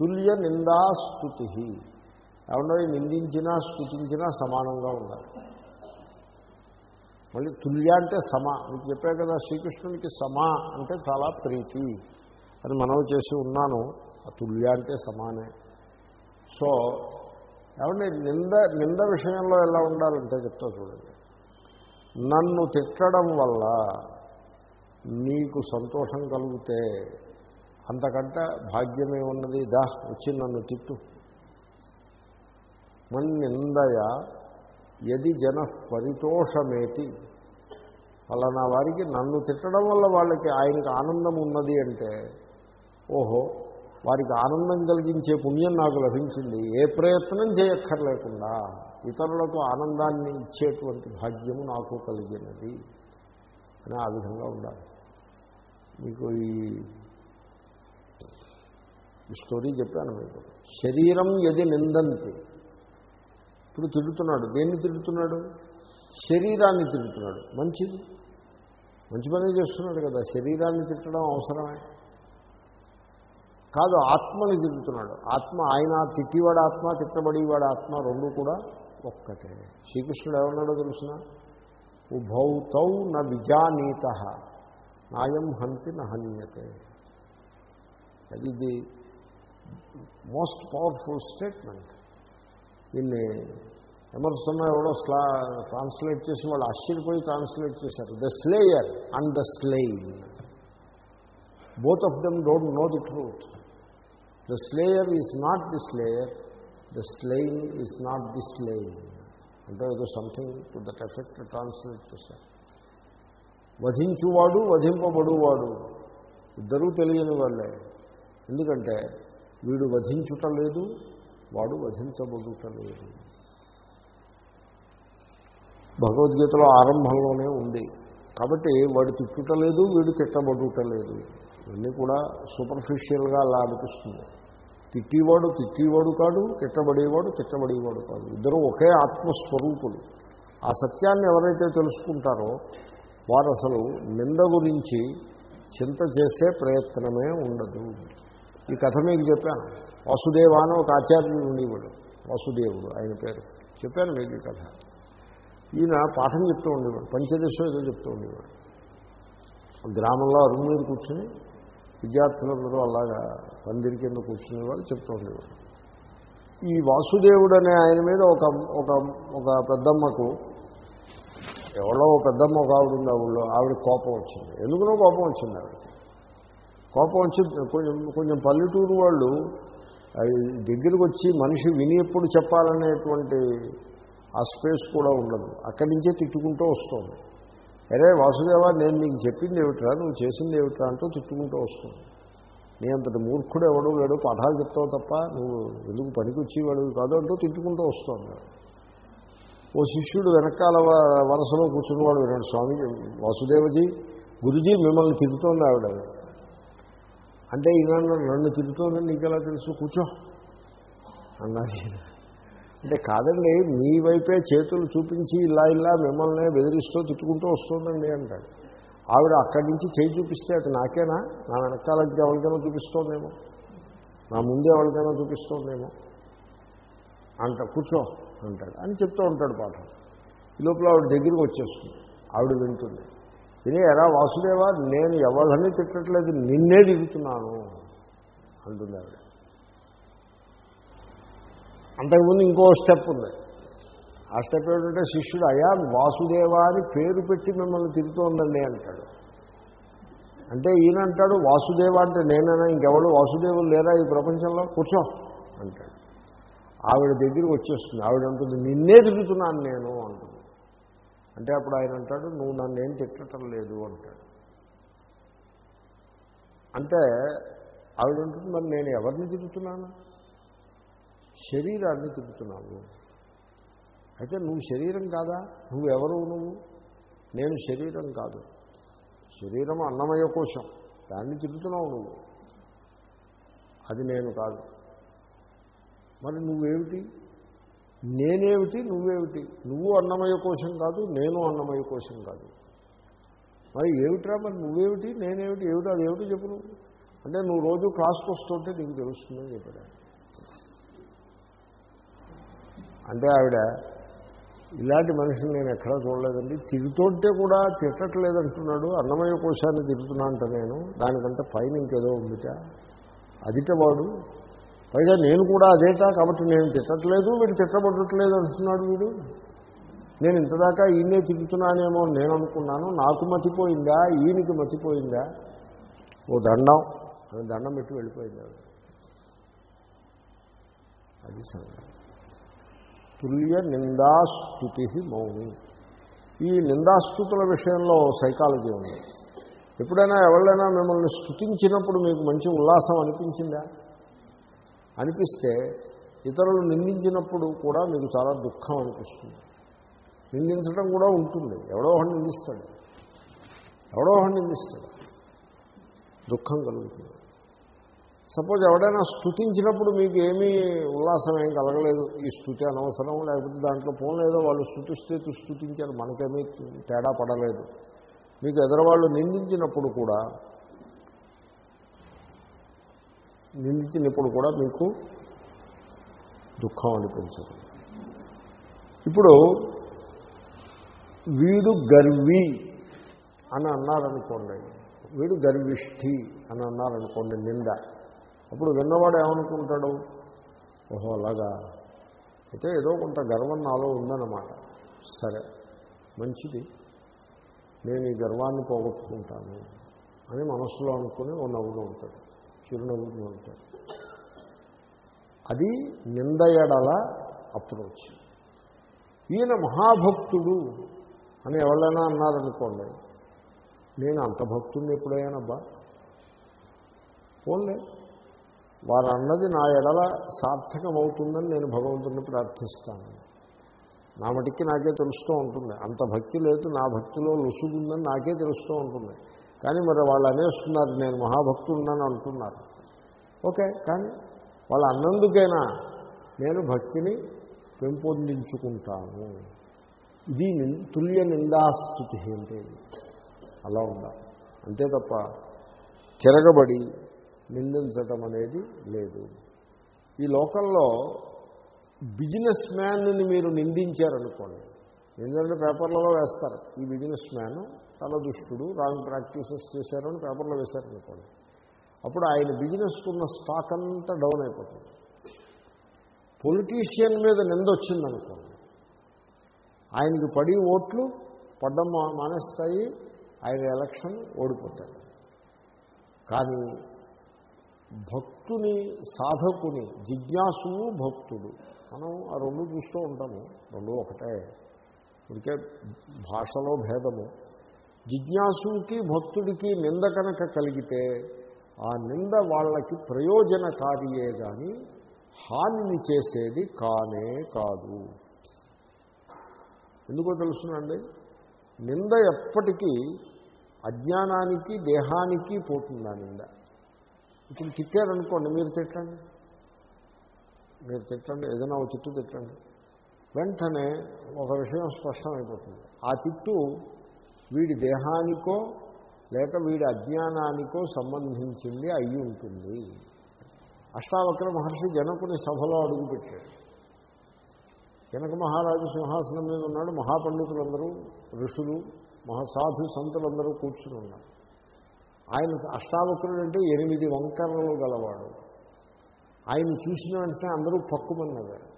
తుల్య నిందాస్తుతి ఏమన్నా నిందించినా స్థుతించినా సమానంగా ఉండాలి. మళ్ళీ తుల్య అంటే సమ. మీకు చెప్పే కదా శ్రీకృష్ణునికి సమ అంటే చాలా ప్రీతి. అని మనవి చేసి ఉన్నాను. ఆ తుల్య అంటే సమానే. సో ఏమంటే నింద నింద విషయంలో ఎలా ఉండాలంటే చెప్తా చూడండి. నన్ను తిట్టడం వల్ల నీకు సంతోషం కలిగితే అంతకంటే భాగ్యమే ఉన్నది దా వచ్చి నన్ను తిట్టు. మన్నిందయ యది జన పరితోషమేతి. ఫలానా వారికి నన్ను తిట్టడం వల్ల వాళ్ళకి ఆయనకు ఆనందం ఉన్నది అంటే ఓహో వారికి ఆనందం కలిగించే పుణ్యం నాకు లభించింది. ఏ ప్రయత్నం చేయక్కర్లేకుండా ఇతరులకు ఆనందాన్ని ఇచ్చేటువంటి భాగ్యము నాకు కలిగినది అని ఆ విధంగా ఉండాలి. మీకు ఈ స్టోరీ చెప్పాను మీకు. శరీరం ఎది నిందంతి. ఇప్పుడు తిడుతున్నాడు. దేన్ని తిడుతున్నాడు? శరీరాన్ని తిడుతున్నాడు. మంచిది. మంచి పనే చేస్తున్నాడు కదా. శరీరాన్ని తిట్టడం అవసరమే. కాదు ఆత్మని తిరుగుతున్నాడు ఆత్మ ఆయన తిట్టివాడు ఆత్మ తిట్టబడేవాడు ఆత్మ రెండు కూడా ఒక్కటే. శ్రీకృష్ణుడు ఏమన్నాడో తెలుసిన? ఉభౌతౌ న విజానీత నాయం హంతి నహన్యతే అది ది మోస్ట్ పవర్ఫుల్ స్టేట్మెంట్ దీన్ని ఎమర్సన్ ఎవడో స్లా ట్రాన్స్లేట్ చేసి వాళ్ళు ఆశ్చర్యపోయి ట్రాన్స్లేట్ చేశారు. The slayer and the slaying both of them don't know the truth the slayer is not the slayer the slaying is not the slaying అంటే ఏదో something to that effect translate చేశారు వధించువాడు వధింపబడువాడు. ఇద్దరూ తెలియని వాళ్ళే. ఎందుకంటే వీడు వధించుట లేదు వాడు వధించబడుట లేదు. భగవద్గీతలో ఆరంభంలోనే ఉంది. కాబట్టి వాడు తిట్టుట లేదు వీడు తిట్టబడుట లేదు. ఇవన్నీ కూడా సూపర్ఫిషియల్గా అలా అనిపిస్తుంది. తిట్టివాడు తిట్టివాడు కాడు తిట్టబడేవాడు తిట్టబడేవాడు కాదు. ఇద్దరు ఒకే ఆత్మస్వరూపులు. ఆ సత్యాన్ని ఎవరైతే తెలుసుకుంటారో వారు అసలు నింద గురించి చింత చేసే ప్రయత్నమే ఉండదు. ఈ కథ మీకు చెప్పాను. వాసుదేవ ఒక ఆచార్యుడు ఉండేవాడు. వాసుదేవుడు ఆయన పేరు. చెప్పాను మీకు ఈ కథ. ఈయన పాఠం చెప్తూ ఉండేవాడు. పంచదశ ఏదో చెప్తూ ఉండేవాడు. గ్రామంలో అరుగు మీద కూర్చుని విద్యార్థులందరూ అలాగా పందిరి కింద కూర్చునేవాడు చెప్తూ ఉండేవాడు ఈ వాసుదేవుడు అనే ఆయన మీద ఒక ఒక ఒక పెద్దమ్మకు ఎవరో ఒక పెద్దమ్మ ఒక ఆవిడ ఉంది ఆవిడలో ఆవిడ కోపం వచ్చింది. ఎందుకునో కోపం వచ్చింది ఆవిడ కోపం వచ్చి కొంచెం కొంచెం పల్లెటూరు వాళ్ళు అది దగ్గరికి వచ్చి మనిషి విని ఎప్పుడు చెప్పాలనేటువంటి ఆ స్పేస్ కూడా ఉండదు. అక్కడి నుంచే తిట్టుకుంటూ వస్తుంది. అరే వాసుదేవా నేను నీకు చెప్పింది ఏమిట్రా? నువ్వు చేసింది ఏమిట్రా అంటూ తిట్టుకుంటూ వస్తుంది. నీ అంతటి మూర్ఖుడు ఎవడు లేడు పాఠాలు చెప్తావు తప్ప నువ్వు ఎందుకు పనికొచ్చేవాడు కాదు అంటూ తిట్టుకుంటూ వస్తుంది. ఓ శిష్యుడు వెనకాల వ- వరసలో కూర్చున్నవాడు విన్నాడు స్వామి వాసుదేవజీ గురుజీ మిమ్మల్ని తిరుగుతోంది ఆవిడ. అంటే ఈనాడు నన్ను తిరుగుతోందని ఎలా తెలుసు? కూర్చో. అన్నారు అంటే కాదండి మీ వైపే చేతులు చూపించి ఇలా ఇలా మిమ్మల్ని బెదిరిస్తూ తిట్టుకుంటూ వస్తుందండి అంటాడు. ఆవిడ అక్కడి నుంచి చేయి చూపిస్తే అది నాకేనా? నా వెనకాలకి ఎవరికైనా చూపిస్తోందేమో? నా ముందే ఎవరికైనా చూపిస్తోందేమో? అంట కూర్చో అంటాడు. అని చెప్తూ ఉంటాడు పాఠం. ఈ లోపల ఆవిడ దగ్గరికి వచ్చేస్తుంది. ఆవిడ వింటుంది. విని ఎరా వాసుదేవా నేను ఎవరిని తిట్టట్లేదు నిన్నే దిగుతున్నాను అంటుంది ఆవిడ. అంతకుముందు ఇంకో స్టెప్ ఉంది. ఆ స్టెప్ ఏంటంటే శిష్యుడు అయా వాసుదేవ అని పేరు పెట్టి మిమ్మల్ని తిరుగుతోందండి అంటాడు. అంటే ఈయన అంటాడు వాసుదేవ అంటే నేనైనా ఇంకెవడు? వాసుదేవులు లేరా ఈ ప్రపంచంలో? కూర్చో అంటాడు. ఆవిడ దగ్గరికి వచ్చేస్తుంది. ఆవిడ అంటుంది నిన్నే తిరుగుతున్నాను నేను అంటుంది. అంటే అప్పుడు ఆయన అంటాడు నువ్వు నన్ను ఏం తిట్టడం లేదు అంటాడు. అంటే ఆవిడ ఉంటుంది మరి నేను ఎవరిని తిరుగుతున్నాను శరీరాన్ని తిప్పుతున్నావు. అయితే నువ్వు శరీరం కాదా? నువ్వు ఎవరు నువ్వు? నేను శరీరం కాదు. శరీరం అన్నమయ కోశం. దాన్ని తిరుగుతున్నావు నువ్వు. అది నేను కాదు. మరి నువ్వేమిటి? నేనేమిటి? నువ్వేమిటి? నువ్వు అన్నమయ కోశం కాదు నేను అన్నమయ కోశం కాదు. మరి ఏమిట్రా మరి నువ్వేమిటి? నేనేమిటి? ఏమిటి? అది ఏమిటి చెప్పు అంటే నువ్వు రోజు క్లాస్కి వస్తుంటే నీకు తెలుస్తుందని చెప్పాడు ఆయన. అంటే ఆవిడ ఇలాంటి మనిషిని నేను ఎక్కడా చూడలేదండి. తిరుగుతుంటే కూడా తిట్టట్లేదు అంటున్నాడు అన్నమయ కోశాన్ని తిరుగుతున్నా అంట నేను. దానికంటే పైన ఇంకేదో ఉందిట. అదిట వాడు పైగా నేను కూడా అదేటా. కాబట్టి నేను తిట్టట్లేదు. వీడు తిట్టబడట్లేదు అంటున్నాడు వీడు. నేను ఇంతదాకా ఈయనే తిరుగుతున్నానేమో నేను అనుకున్నాను. నాకు మతిపోయిందా? ఈయనకి మతిపోయిందా? ఓ దండం. దండం పెట్టి వెళ్ళిపోయింది అది సంగతి. తుల్య నిందాస్తుతి మౌని. ఈ నిందాస్తుతుల విషయంలో సైకాలజీ ఉంది. ఎప్పుడైనా ఎవరైనా మిమ్మల్ని స్తుతించినప్పుడు మీకు మంచి ఉల్లాసం అనిపించిందా? అనిపిస్తే ఇతరులు నిందించినప్పుడు కూడా మీకు చాలా దుఃఖం అనిపిస్తుంది. నిందించడం కూడా ఉంటుంది. ఎవడో ఒకటి నిందిస్తాడు. ఎవడో ఒకటి నిందిస్తాడు. దుఃఖం కలుగుతుంది. సపోజ్ ఎవడైనా స్థుతించినప్పుడు మీకు ఏమీ ఉల్లాసం ఏం కలగలేదు. ఈ స్థుతి అనవసరం లేకపోతే దాంట్లో పోలేదో వాళ్ళు స్థుతిస్తే స్థుతించారు మనకేమీ తేడా పడలేదు. మీకు ఎదరవాళ్ళు నిందించినప్పుడు కూడా నిందించినప్పుడు కూడా మీకు దుఃఖం అనిపించదు. ఇప్పుడు వీడు గర్వి అని అన్నారనుకోండి వీడు గర్విష్ఠి అని అన్నారనుకోండి నింద. అప్పుడు విన్నవాడు ఏమనుకుంటాడు? ఓహో అలాగా. అయితే ఏదో కొంత గర్వం నాలో ఉందన్నమాట. సరే మంచిది. నేను ఈ గర్వాన్ని పోగొట్టుకుంటాను అని మనస్సులో అనుకుని ఓ నవ్వులు ఉంటాడు చిరునవ్వులు ఉంటాడు. అది నిందయడల అప్రోచ్ ఈయన మహాభక్తుడు అని ఎవరైనా అన్నారనుకోండి నేను అంత భక్తుడిని ఎప్పుడైనాబ్బా పోన్లే. వారు అన్నది నా ఎడల సార్థకమవుతుందని నేను భగవంతుడిని ప్రార్థిస్తాను. నా మటికి నాకే తెలుస్తూ ఉంటుంది. అంత భక్తి లేదు నా భక్తిలో లుసుగుందని నాకే తెలుస్తూ ఉంటుంది. కానీ మరి వాళ్ళు అనేస్తున్నారు నేను మహాభక్తున్నాను అంటున్నారు. ఓకే కానీ వాళ్ళు అన్నందుకైనా నేను భక్తిని పెంపొందించుకుంటాను. ఇది తుల్య నిందాస్థుతి అంటే అలా ఉండాలి. అంతే తప్ప తిరగబడి నిందించటం అనేది లేదు. ఈ లోకంలో బిజినెస్ మ్యాన్ని మీరు నిందించారనుకోండి. ఎందుకంటే పేపర్లలో వేస్తారు. ఈ బిజినెస్ మ్యాన్ చాలా దుష్టుడు రాంగ్ ప్రాక్టీసెస్ చేశారు అని పేపర్లో వేశారనుకోండి. అప్పుడు ఆయన బిజినెస్కు ఉన్న స్టాక్ అంతా డౌన్ అయిపోతుంది. పొలిటీషియన్ మీద నింద వచ్చిందనుకోండి. ఆయనకి పడి ఓట్లు పడ్డం మానేస్తాయి ఆయన ఎలక్షన్ ఓడిపోతాడు కానీ భక్తుని సాధకుని జిజ్ఞాసువు భక్తుడు. మనం ఆ రెండు చూస్తూ ఉంటాము రెండు ఒకటే. ఇదికే భాషలో భేదము. జిజ్ఞాసుకి భక్తుడికి నింద కనుక కలిగితే ఆ నింద వాళ్ళకి ప్రయోజనకారియే కానీ హానిని చేసేది కానే కాదు. ఎందుకో తెలుసునండి? నింద ఎప్పటికీ అజ్ఞానానికి దేహానికి పోతుంది ఆ నింద? ఇప్పుడు తిట్టారనుకోండి మీరు తిట్టండి. మీరు తిట్టండి ఏదైనా ఒక తిట్టు తిట్టండి. వెంటనే ఒక విషయం స్పష్టమైపోతుంది. ఆ తిట్టు వీడి దేహానికో లేక వీడి అజ్ఞానానికో సంబంధించింది అయి ఉంటుంది. అష్టావక్ర మహర్షి జనకుని సభలో అడుగుపెట్టాడు జనక మహారాజు సింహాసనం మీద ఉన్నాడు. మహాపండితులందరూ ఋషులు మహాసాధు సంతులందరూ కూర్చుని ఉన్నారు. ఆయన అష్టావక్రుడు అంటే ఎనిమిది వంకరలు గలవాడు. ఆయన చూసిన వెంటనే అందరూ పక్కుమన్నారు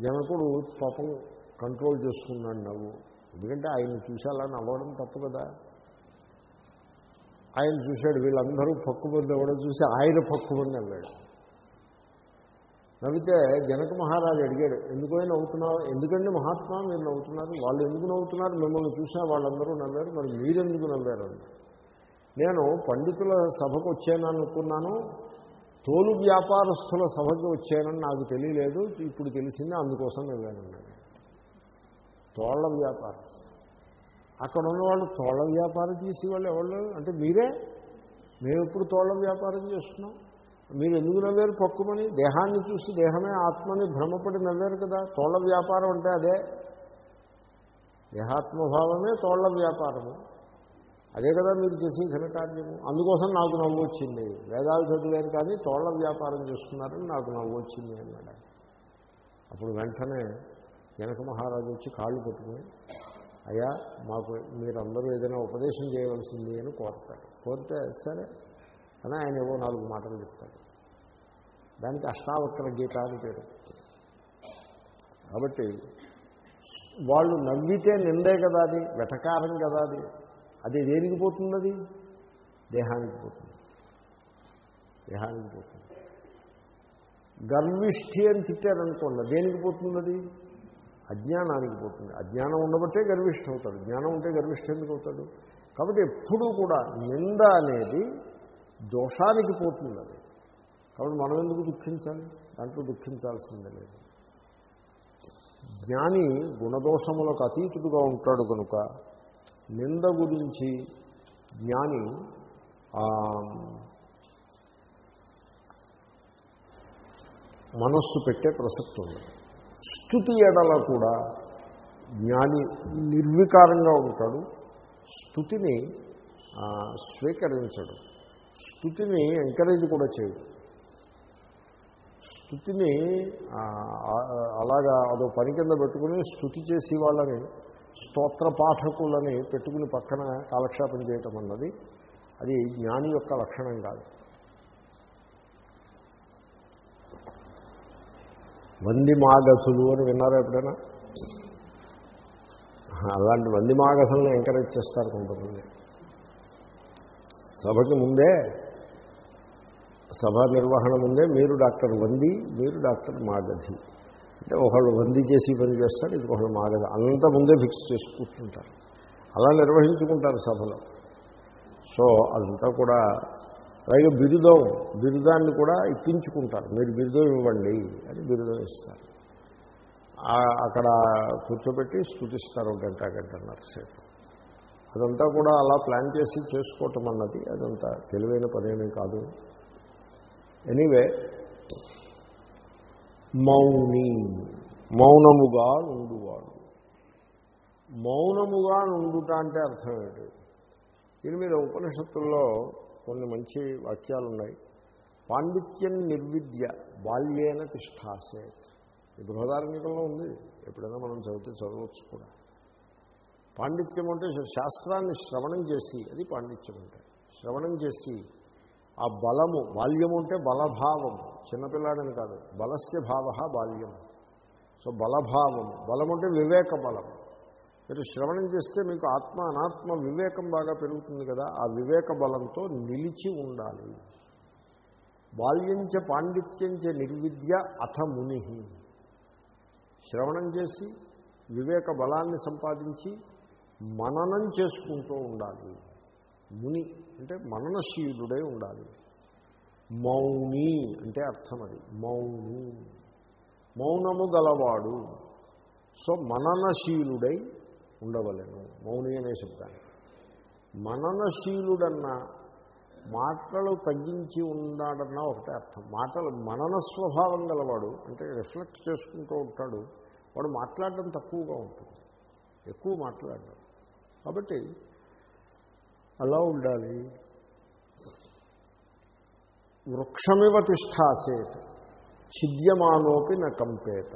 జనకుడు పాపం కంట్రోల్ చేసుకున్నాడు నవ్వు. ఎందుకంటే ఆయన చూసి అలా నవ్వడం తప్పు కదా. ఆయన చూశాడు వీళ్ళందరూ పక్కుమంది ఎవడో చూసి ఆయన పక్కుమంది నవ్వాడు నవ్వితే జనక మహారాజు అడిగాడు ఎందుకో నవ్వుతున్నావు? ఎందుకండి మహాత్మా? మీరు నవ్వుతున్నారు? వాళ్ళు ఎందుకు నవ్వుతున్నారు? మిమ్మల్ని చూసినా వాళ్ళందరూ నవ్వారు మరి మీరెందుకు నవ్వారు? నేను పండితుల సభకు వచ్చాననుకున్నాను తోలు వ్యాపారస్తుల సభకి వచ్చానని నాకు తెలియలేదు ఇప్పుడు తెలిసింది అందుకోసం నవ్వానన్నాడు తోళ్ళ వ్యాపారం. అక్కడ ఉన్నవాళ్ళు తోళ్ళ వ్యాపారం చేసేవాళ్ళు ఎవరు అంటే మీరే? మేము ఇప్పుడు తోళ్ళ వ్యాపారం చేస్తున్నాం? మీరు ఎందుకు నవ్వారు పక్కుమని దేహాన్ని చూసి దేహమే ఆత్మని భ్రమపడి నవ్వారు కదా. తోళ్ళ వ్యాపారం అంటే అదే. దేహాత్మభావమే తోళ్ళ వ్యాపారము. అదే కదా మీరు చేసే ఘనకార్యము. అందుకోసం నాకు నవ్వు వచ్చింది వేదాలు చదివారు కానీ తోళ్ళ వ్యాపారం చేస్తున్నారని నాకు నవ్వు వచ్చింది అన్నాడు అప్పుడు వెంటనే జనక మహారాజు వచ్చి కాళ్ళు పెట్టుకుని అయ్యా మాకు మీరందరూ ఏదైనా ఉపదేశం చేయవలసింది అని కోరుతారు కోరితే సరే అని ఆయన ఏవో నాలుగు మాటలు చెప్తాడు. దానికి అష్టావక్ర గీత అని పేరు. కాబట్టి వాళ్ళు నవ్వితే నిందే కదా అది వెటకారం కదా అది. అది దేనికి పోతుంది అది? దేహానికి పోతుంది. దేహానికి పోతుంది. గర్విష్ఠి అని తిట్టారనుకోండి దేనికి పోతుంది అది? అజ్ఞానానికి పోతుంది. అజ్ఞానం ఉండబట్టే గర్విష్ఠ అవుతాడు. జ్ఞానం ఉంటే గర్విష్ఠ ఎందుకు అవుతాడు? కాబట్టి ఎప్పుడూ కూడా నింద అనేది దోషానికి పోతుంది అది. కాబట్టి మనం ఎందుకు దుఃఖించాలి? దాంట్లో దుఃఖించాల్సిందే లేదు. జ్ఞాని గుణదోషములకు అతీతుడుగా ఉంటాడు కనుక నింద గురించి జ్ఞాని మనస్సు పెట్టే ప్రసక్తి ఉంది స్థుతి ఎడల కూడా జ్ఞాని నిర్వికారంగా ఉంటాడు. స్థుతిని స్వీకరించడు. స్థుతిని ఎంకరేజ్ కూడా చేయడు. స్థుతిని అలాగా అదో పని కింద పెట్టుకుని స్థుతి చేసి వాళ్ళని స్తోత్ర పాఠకులని పెట్టుకుని పక్కన కాలక్షేపం చేయటం అన్నది అది జ్ఞాని యొక్క లక్షణం కాదు. వంది మాగసులు అని విన్నారా ఎప్పుడైనా? అలాంటి వంది మాగసులను ఎంకరేజ్ చేస్తారు కొంతమంది. సభకి ముందే సభ నిర్వహణ ముందే మీరు డాక్టర్ వంది మీరు డాక్టర్ మాగధి. అంటే ఒకళ్ళు వంది చేసి పని చేస్తారు ఇది మాగధి. అంత ముందే ఫిక్స్ చేసి కూర్చుంటారు. అలా నిర్వహించుకుంటారు సభలో. సో అదంతా కూడా అలాగే బిరుదం బిరుదాన్ని కూడా ఇప్పించుకుంటారు. మీరు బిరుదం ఇవ్వండి అని బిరుదం ఇస్తారు. అక్కడ కూర్చోబెట్టి స్థుతిస్తారు ఒక గంట గంటన్నర సేపు. అదంతా కూడా అలా ప్లాన్ చేసి చేసుకోవటం అన్నది అదంతా తెలివైన పనేమీ కాదు. ఎనీవే మౌని మౌనముగా ఉండువాడు మౌనముగా ఉండుట అంటే అర్థం ఏంటి? దీని మీద ఉపనిషత్తుల్లో కొన్ని మంచి వాక్యాలు ఉన్నాయి పాండిత్యం నిర్విద్య బాల్యేన తిష్టాసేత్. ఈ బృహదార్మికంలో ఉంది. ఎప్పుడైనా మనం చదివితే చదవచ్చు కూడా. పాండిత్యం అంటే శాస్త్రాన్ని శ్రవణం చేసి అది పాండిత్యం అంటే. శ్రవణం చేసి ఆ బలము బాల్యము అంటే బలభావం. చిన్నపిల్లాడని కాదు బలస్య భావ బాల్యం. సో బలభావము బలం అంటే వివేక బలం. మీరు శ్రవణం చేస్తే మీకు ఆత్మ అనాత్మ వివేకం బాగా పెరుగుతుంది కదా ఆ వివేక బలంతో నిలిచి ఉండాలి. బాల్యంచ పాండిత్యంచ నిర్విద్య అథ ముని శ్రవణం చేసి వివేక బలాన్ని సంపాదించి మననం చేసుకుంటూ ఉండాలి. ముని అంటే మననశీలుడై ఉండాలి. మౌని అంటే అర్థం అది. మౌని. మౌనము గలవాడు. సో మననశీలుడై ఉండవలేను. మౌని అనే శబ్దాన్ని. మననశీలుడన్న మాటలు తగ్గించి ఉన్నాడన్న ఒకటే అర్థం. మాటలు మనన స్వభావం గలవాడు అంటే రిఫ్లెక్ట్ చేసుకుంటూ ఉంటాడు. వాడు మాట్లాడడం తక్కువగా ఉంటుంది. ఎక్కువ మాట్లాడడం. కాబట్టి అలా ఉండాలి. వృక్షమివ తిష్టాసేత్ ఛిద్యమానోపి న కంపేత.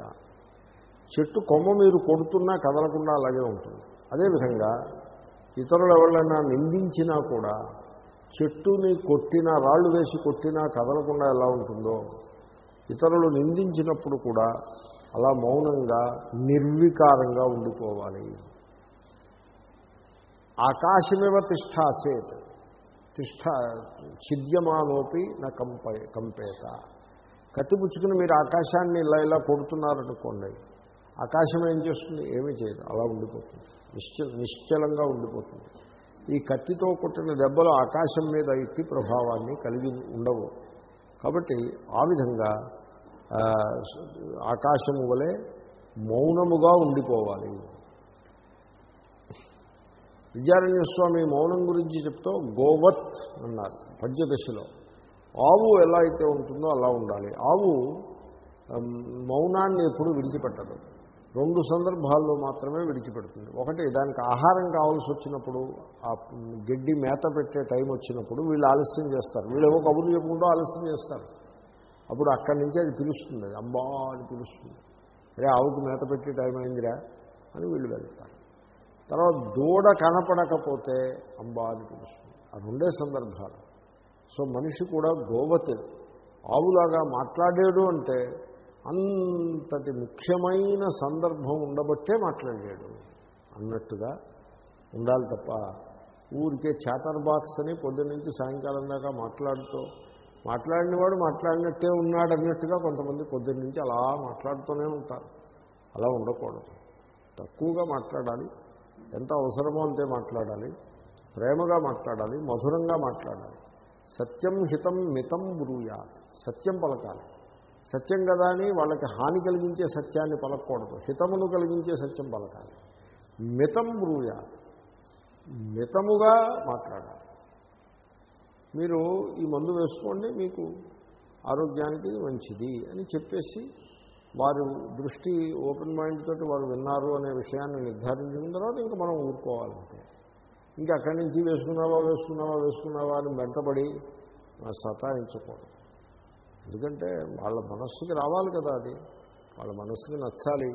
చెట్టు కొమ్మ మీరు కొడుతున్నా కదలకుండా అలాగే ఉంటుంది. అదేవిధంగా ఇతరులు ఎవరైనా నిందించినా కూడా చెట్టుని కొట్టినా రాళ్ళు వేసి కొట్టినా కదలకుండా ఎలా ఉంటుందో ఇతరులు నిందించినప్పుడు కూడా అలా మౌనంగా నిర్వికారంగా ఉండిపోవాలి. ఆకాశమివ తిష్టాసేత్ తిష్ట ఛిద్యమానోపి నా కంప కంపేత. కత్తిపుచ్చుకుని మీరు ఆకాశాన్ని ఇలా ఇలా కొడుతున్నారనుకోండి ఆకాశం ఏం చేస్తుంది? ఏమీ చేయదు. అలా ఉండిపోతుంది. నిశ్చల నిశ్చలంగా ఉండిపోతుంది. ఈ కత్తితో కొట్టిన దెబ్బలు ఆకాశం మీద ఇట్టి ప్రభావాన్ని కలిగి ఉండవు. కాబట్టి ఆ విధంగా ఆకాశము వలె మౌనముగా ఉండిపోవాలి. విద్యారణ్య స్వామి మౌనం గురించి చెప్తూ గోవత్ అన్నారు పద్యదశలో ఆవు ఎలా అయితే ఉంటుందో అలా ఉండాలి. ఆవు మౌనాన్ని ఎప్పుడు విడిచిపెట్టదు. రెండు సందర్భాల్లో మాత్రమే విడిచిపెడుతుంది. ఒకటి దానికి ఆహారం కావాల్సి వచ్చినప్పుడు ఆ గడ్డి మేత పెట్టే టైం వచ్చినప్పుడు వీళ్ళు ఆలస్యం చేస్తారు. వీళ్ళు ఏవో కబుర్లు చెప్పుకుంటూ ఆలస్యం చేస్తారు. అప్పుడు అక్కడి నుంచి అది పిలుస్తుంది. అది అంబా అని పిలుస్తుంది. అరే ఆవుకు మేత పెట్టే టైం అయిందిరా అని వీళ్ళు వెళ్తారు. తర్వాత దూడ కనపడకపోతే అంబా అని పిలుస్తుంది. ఆ రెండే సందర్భాలు. సో మనిషి కూడా గోవతి. ఆవులాగా మాట్లాడాడు అంటే అంతటి ముఖ్యమైన సందర్భం ఉండబట్టే మాట్లాడాడు. అన్నట్టుగా ఉండాలి తప్ప ఊరికే చాటర్ బాక్స్ అని పొద్దున్నుంచి సాయంకాలం దాకా మాట్లాడుతూ మాట్లాడినవాడు మాట్లాడినట్టే ఉన్నాడు అన్నట్టుగా కొంతమంది పొద్దున్నుంచి అలా మాట్లాడుతూనే ఉంటారు. అలా ఉండకూడదు. తక్కువగా మాట్లాడాలి. ఎంత అవసరమో అంతే మాట్లాడాలి. ప్రేమగా మాట్లాడాలి మధురంగా మాట్లాడాలి. సత్యం హితం మితం బ్రూయా సత్యం పలకాలి. సత్యం కదా అని వాళ్ళకి హాని కలిగించే సత్యాన్ని పలకూడదు హితమును కలిగించే సత్యం పలకాలి. మితం బ్రూయాత్. మితముగా మాట్లాడాలి. మీరు ఈ మందు వేసుకోండి మీకు ఆరోగ్యానికి మంచిది అని చెప్పేసి వారు దృష్టి ఓపెన్ మైండ్ తోటి వారు విన్నారు అనే విషయాన్ని నిర్ధారించిన తర్వాత ఇంకా మనం ఊరుకోవాలంటే ఇంకా అక్కడి నుంచి వేసుకున్నావా వేసుకున్నావా వేసుకున్నావా అని వెంటబడి సతాయించకూడదు. ఎందుకంటే వాళ్ళ మనస్సుకి రావాలి కదా అది. వాళ్ళ మనస్సుకి నచ్చాలి.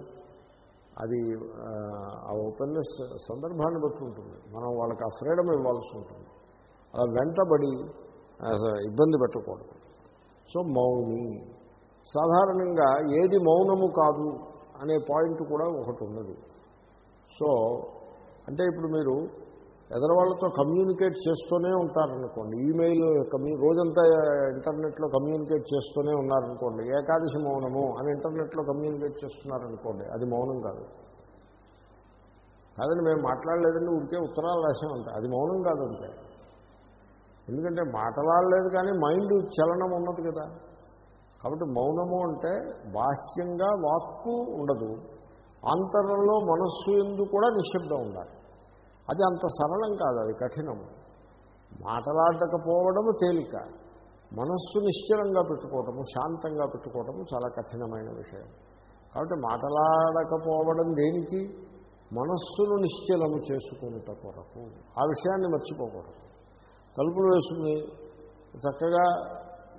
అది ఆ ఓపెన్నెస్ సందర్భాన్ని బట్టి ఉంటుంది. మనం వాళ్ళకి ఆ ఫ్రీడమ్ ఇవ్వాల్సి ఉంటుంది. అలా వెంటబడి ఇబ్బంది పెట్టకూడదు. సో మౌని. సాధారణంగా ఏది మౌనము కాదు అనే పాయింట్ కూడా ఒకటి ఉన్నది. సో అంటే ఇప్పుడు మీరు ఎదరవాళ్ళతో కమ్యూనికేట్ చేస్తూనే ఉంటారనుకోండి ఈమెయిల్ కమ్యూ రోజంతా ఇంటర్నెట్లో కమ్యూనికేట్ చేస్తూనే ఉన్నారనుకోండి ఏకాదశి మౌనము అని ఇంటర్నెట్లో కమ్యూనికేట్ చేస్తున్నారనుకోండి అది మౌనం కాదు. కాదండి మేము మాట్లాడలేదండి ఊరికే ఉత్తరాలు రాసాం అంతే అది మౌనం కాదు అంతే. ఎందుకంటే మాట్లాడలేదు కానీ మైండ్ చలనం ఉన్నది కదా. కాబట్టి మౌనము అంటే బాహ్యంగా వాక్కు ఉండదు. అంతరంలో మనస్సు ఎందు కూడా నిశ్శబ్దం ఉండాలి. అది అంత సరళం కాదు అది కఠినము మాట్లాడకపోవడము తేలిక. మనస్సు నిశ్చలంగా పెట్టుకోవటము శాంతంగా పెట్టుకోవటము చాలా కఠినమైన విషయం. కాబట్టి మాట్లాడకపోవడం దేనికి? మనస్సును నిశ్చలము చేసుకునేట కొరకు. ఆ విషయాన్ని మర్చిపోకూడదు. తలుపులు వేసుకుని చక్కగా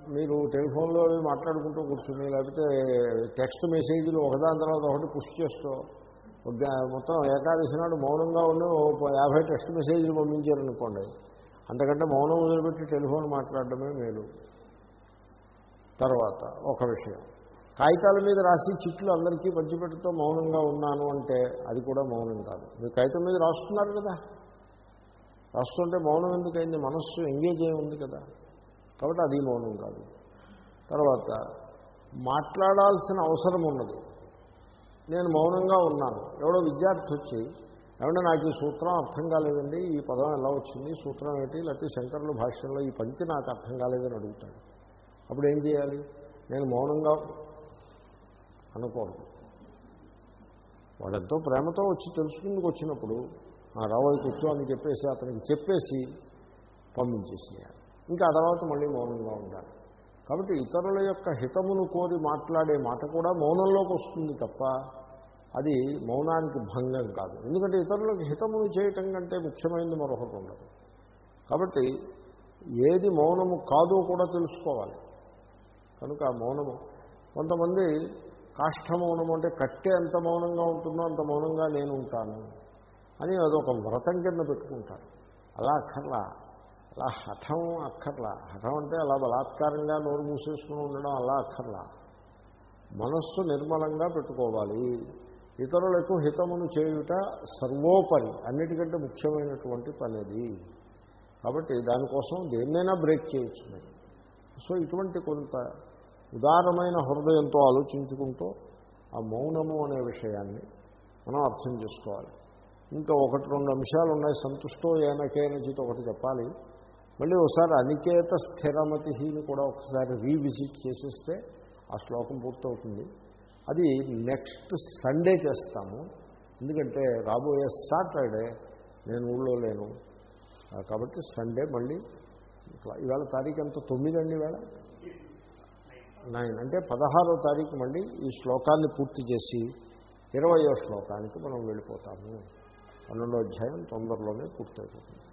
మీరు టెలిఫోన్లో మాట్లాడుకుంటూ కూర్చుని లేకపోతే టెక్స్ట్ మెసేజ్లు ఒకదాని తర్వాత ఒకటి పుష్ చేస్తూ మొత్తం ఏకాదశి నాడు మౌనంగా ఉన్న యాభై టెక్స్ట్ మెసేజ్లు పంపించారనుకోండి అంతకంటే మౌనం వదిలిపెట్టి టెలిఫోన్ మాట్లాడడమే మేలు. తర్వాత ఒక విషయం కాగితాల మీద రాసి చిట్లు అందరికీ పంచిపెట్టుతో మౌనంగా ఉన్నాను అంటే అది కూడా మౌనం కాదు. మీరు కాగితం మీద రాస్తున్నారు కదా? రాస్తుంటే మౌనం ఎందుకైంది? మనస్సు ఎంగేజ్ అయి ఉంది కదా? కాబట్టి అది మౌనం కాదు. తర్వాత మాట్లాడాల్సిన అవసరం ఉన్నది నేను మౌనంగా ఉన్నాను. ఎవడో విద్యార్థి వచ్చి ఏమంటే నాకు ఈ సూత్రం అర్థం కాలేదండి. ఈ పదం ఎలా వచ్చింది? సూత్రం ఏంటి లేకపోతే శంకరుల భాష్యంలో ఈ పంక్తి నాకు అర్థం కాలేదని అడుగుతాడు. అప్పుడు ఏం చేయాలి? నేను మౌనంగా అనుకోను. వాడెంతో ప్రేమతో వచ్చి తెలుసుకుందుకు వచ్చినప్పుడు ఆ రాబోయే కూర్చో అని చెప్పేసి అతనికి చెప్పేసి పంపించేసేయాలి. ఇంకా ఆ తర్వాత మళ్ళీ మౌనంగా ఉండాలి. కాబట్టి ఇతరుల యొక్క హితమును కోరి మాట్లాడే మాట కూడా మౌనంలోకి వస్తుంది తప్ప అది మౌనానికి భంగం కాదు. ఎందుకంటే ఇతరులకు హితమును చేయటం కంటే ముఖ్యమైనది మరొకటి ఉండదు. కాబట్టి ఏది మౌనము కాదో కూడా తెలుసుకోవాలి. కనుక మౌనము కొంతమంది కాష్ట మౌనం అంటే కట్టే ఎంత మౌనంగా ఉంటుందో అంత మౌనంగా నేను ఉంటాను అని అదొక వ్రతం కింద పెట్టుకుంటారు. అలా అక్కర్లా అలా హఠం అక్కర్లా. హఠం అంటే అలా బలాత్కారంగా నోరు మూసేసుకుని ఉండడం అలా అక్కర్లా. మనస్సు నిర్మలంగా పెట్టుకోవాలి. ఇతరులకు హితమును చేయుట సర్వోపరి అన్నిటికంటే ముఖ్యమైనటువంటి పనిది. కాబట్టి దానికోసం దేన్నైనా బ్రేక్ చేయొచ్చు మీరు. సో ఇటువంటి కొంత ఉదారమైన హృదయంతో ఆలోచించుకుంటూ ఆ మౌనము అనే విషయాన్ని మనం అర్థం చేసుకోవాలి. ఇంకా ఒకటి రెండు అంశాలు ఉన్నాయి సంతుష్టో ఏనకేనచిత్ ఒకటి చెప్పాలి. మళ్ళీ ఒకసారి అనికేత స్థిరమతిని కూడా ఒకసారి రీవిజిట్ చేసేస్తే ఆ శ్లోకం పూర్తవుతుంది. అది నెక్స్ట్ సండే చేస్తాము. ఎందుకంటే రాబోయే సాటర్డే నేను ఊళ్ళో లేను. కాబట్టి సండే మళ్ళీ ఇవాళ తారీఖు ఎంత? తొమ్మిది అండి ఇవాళ? నైన్ అంటే పదహారో తారీఖు మళ్ళీ ఈ శ్లోకాన్ని పూర్తి చేసి ఇరవయో శ్లోకానికి మనం వెళ్ళిపోతాము. పన్నెండో అధ్యాయం తొందరలోనే పూర్తయిపోతుంది.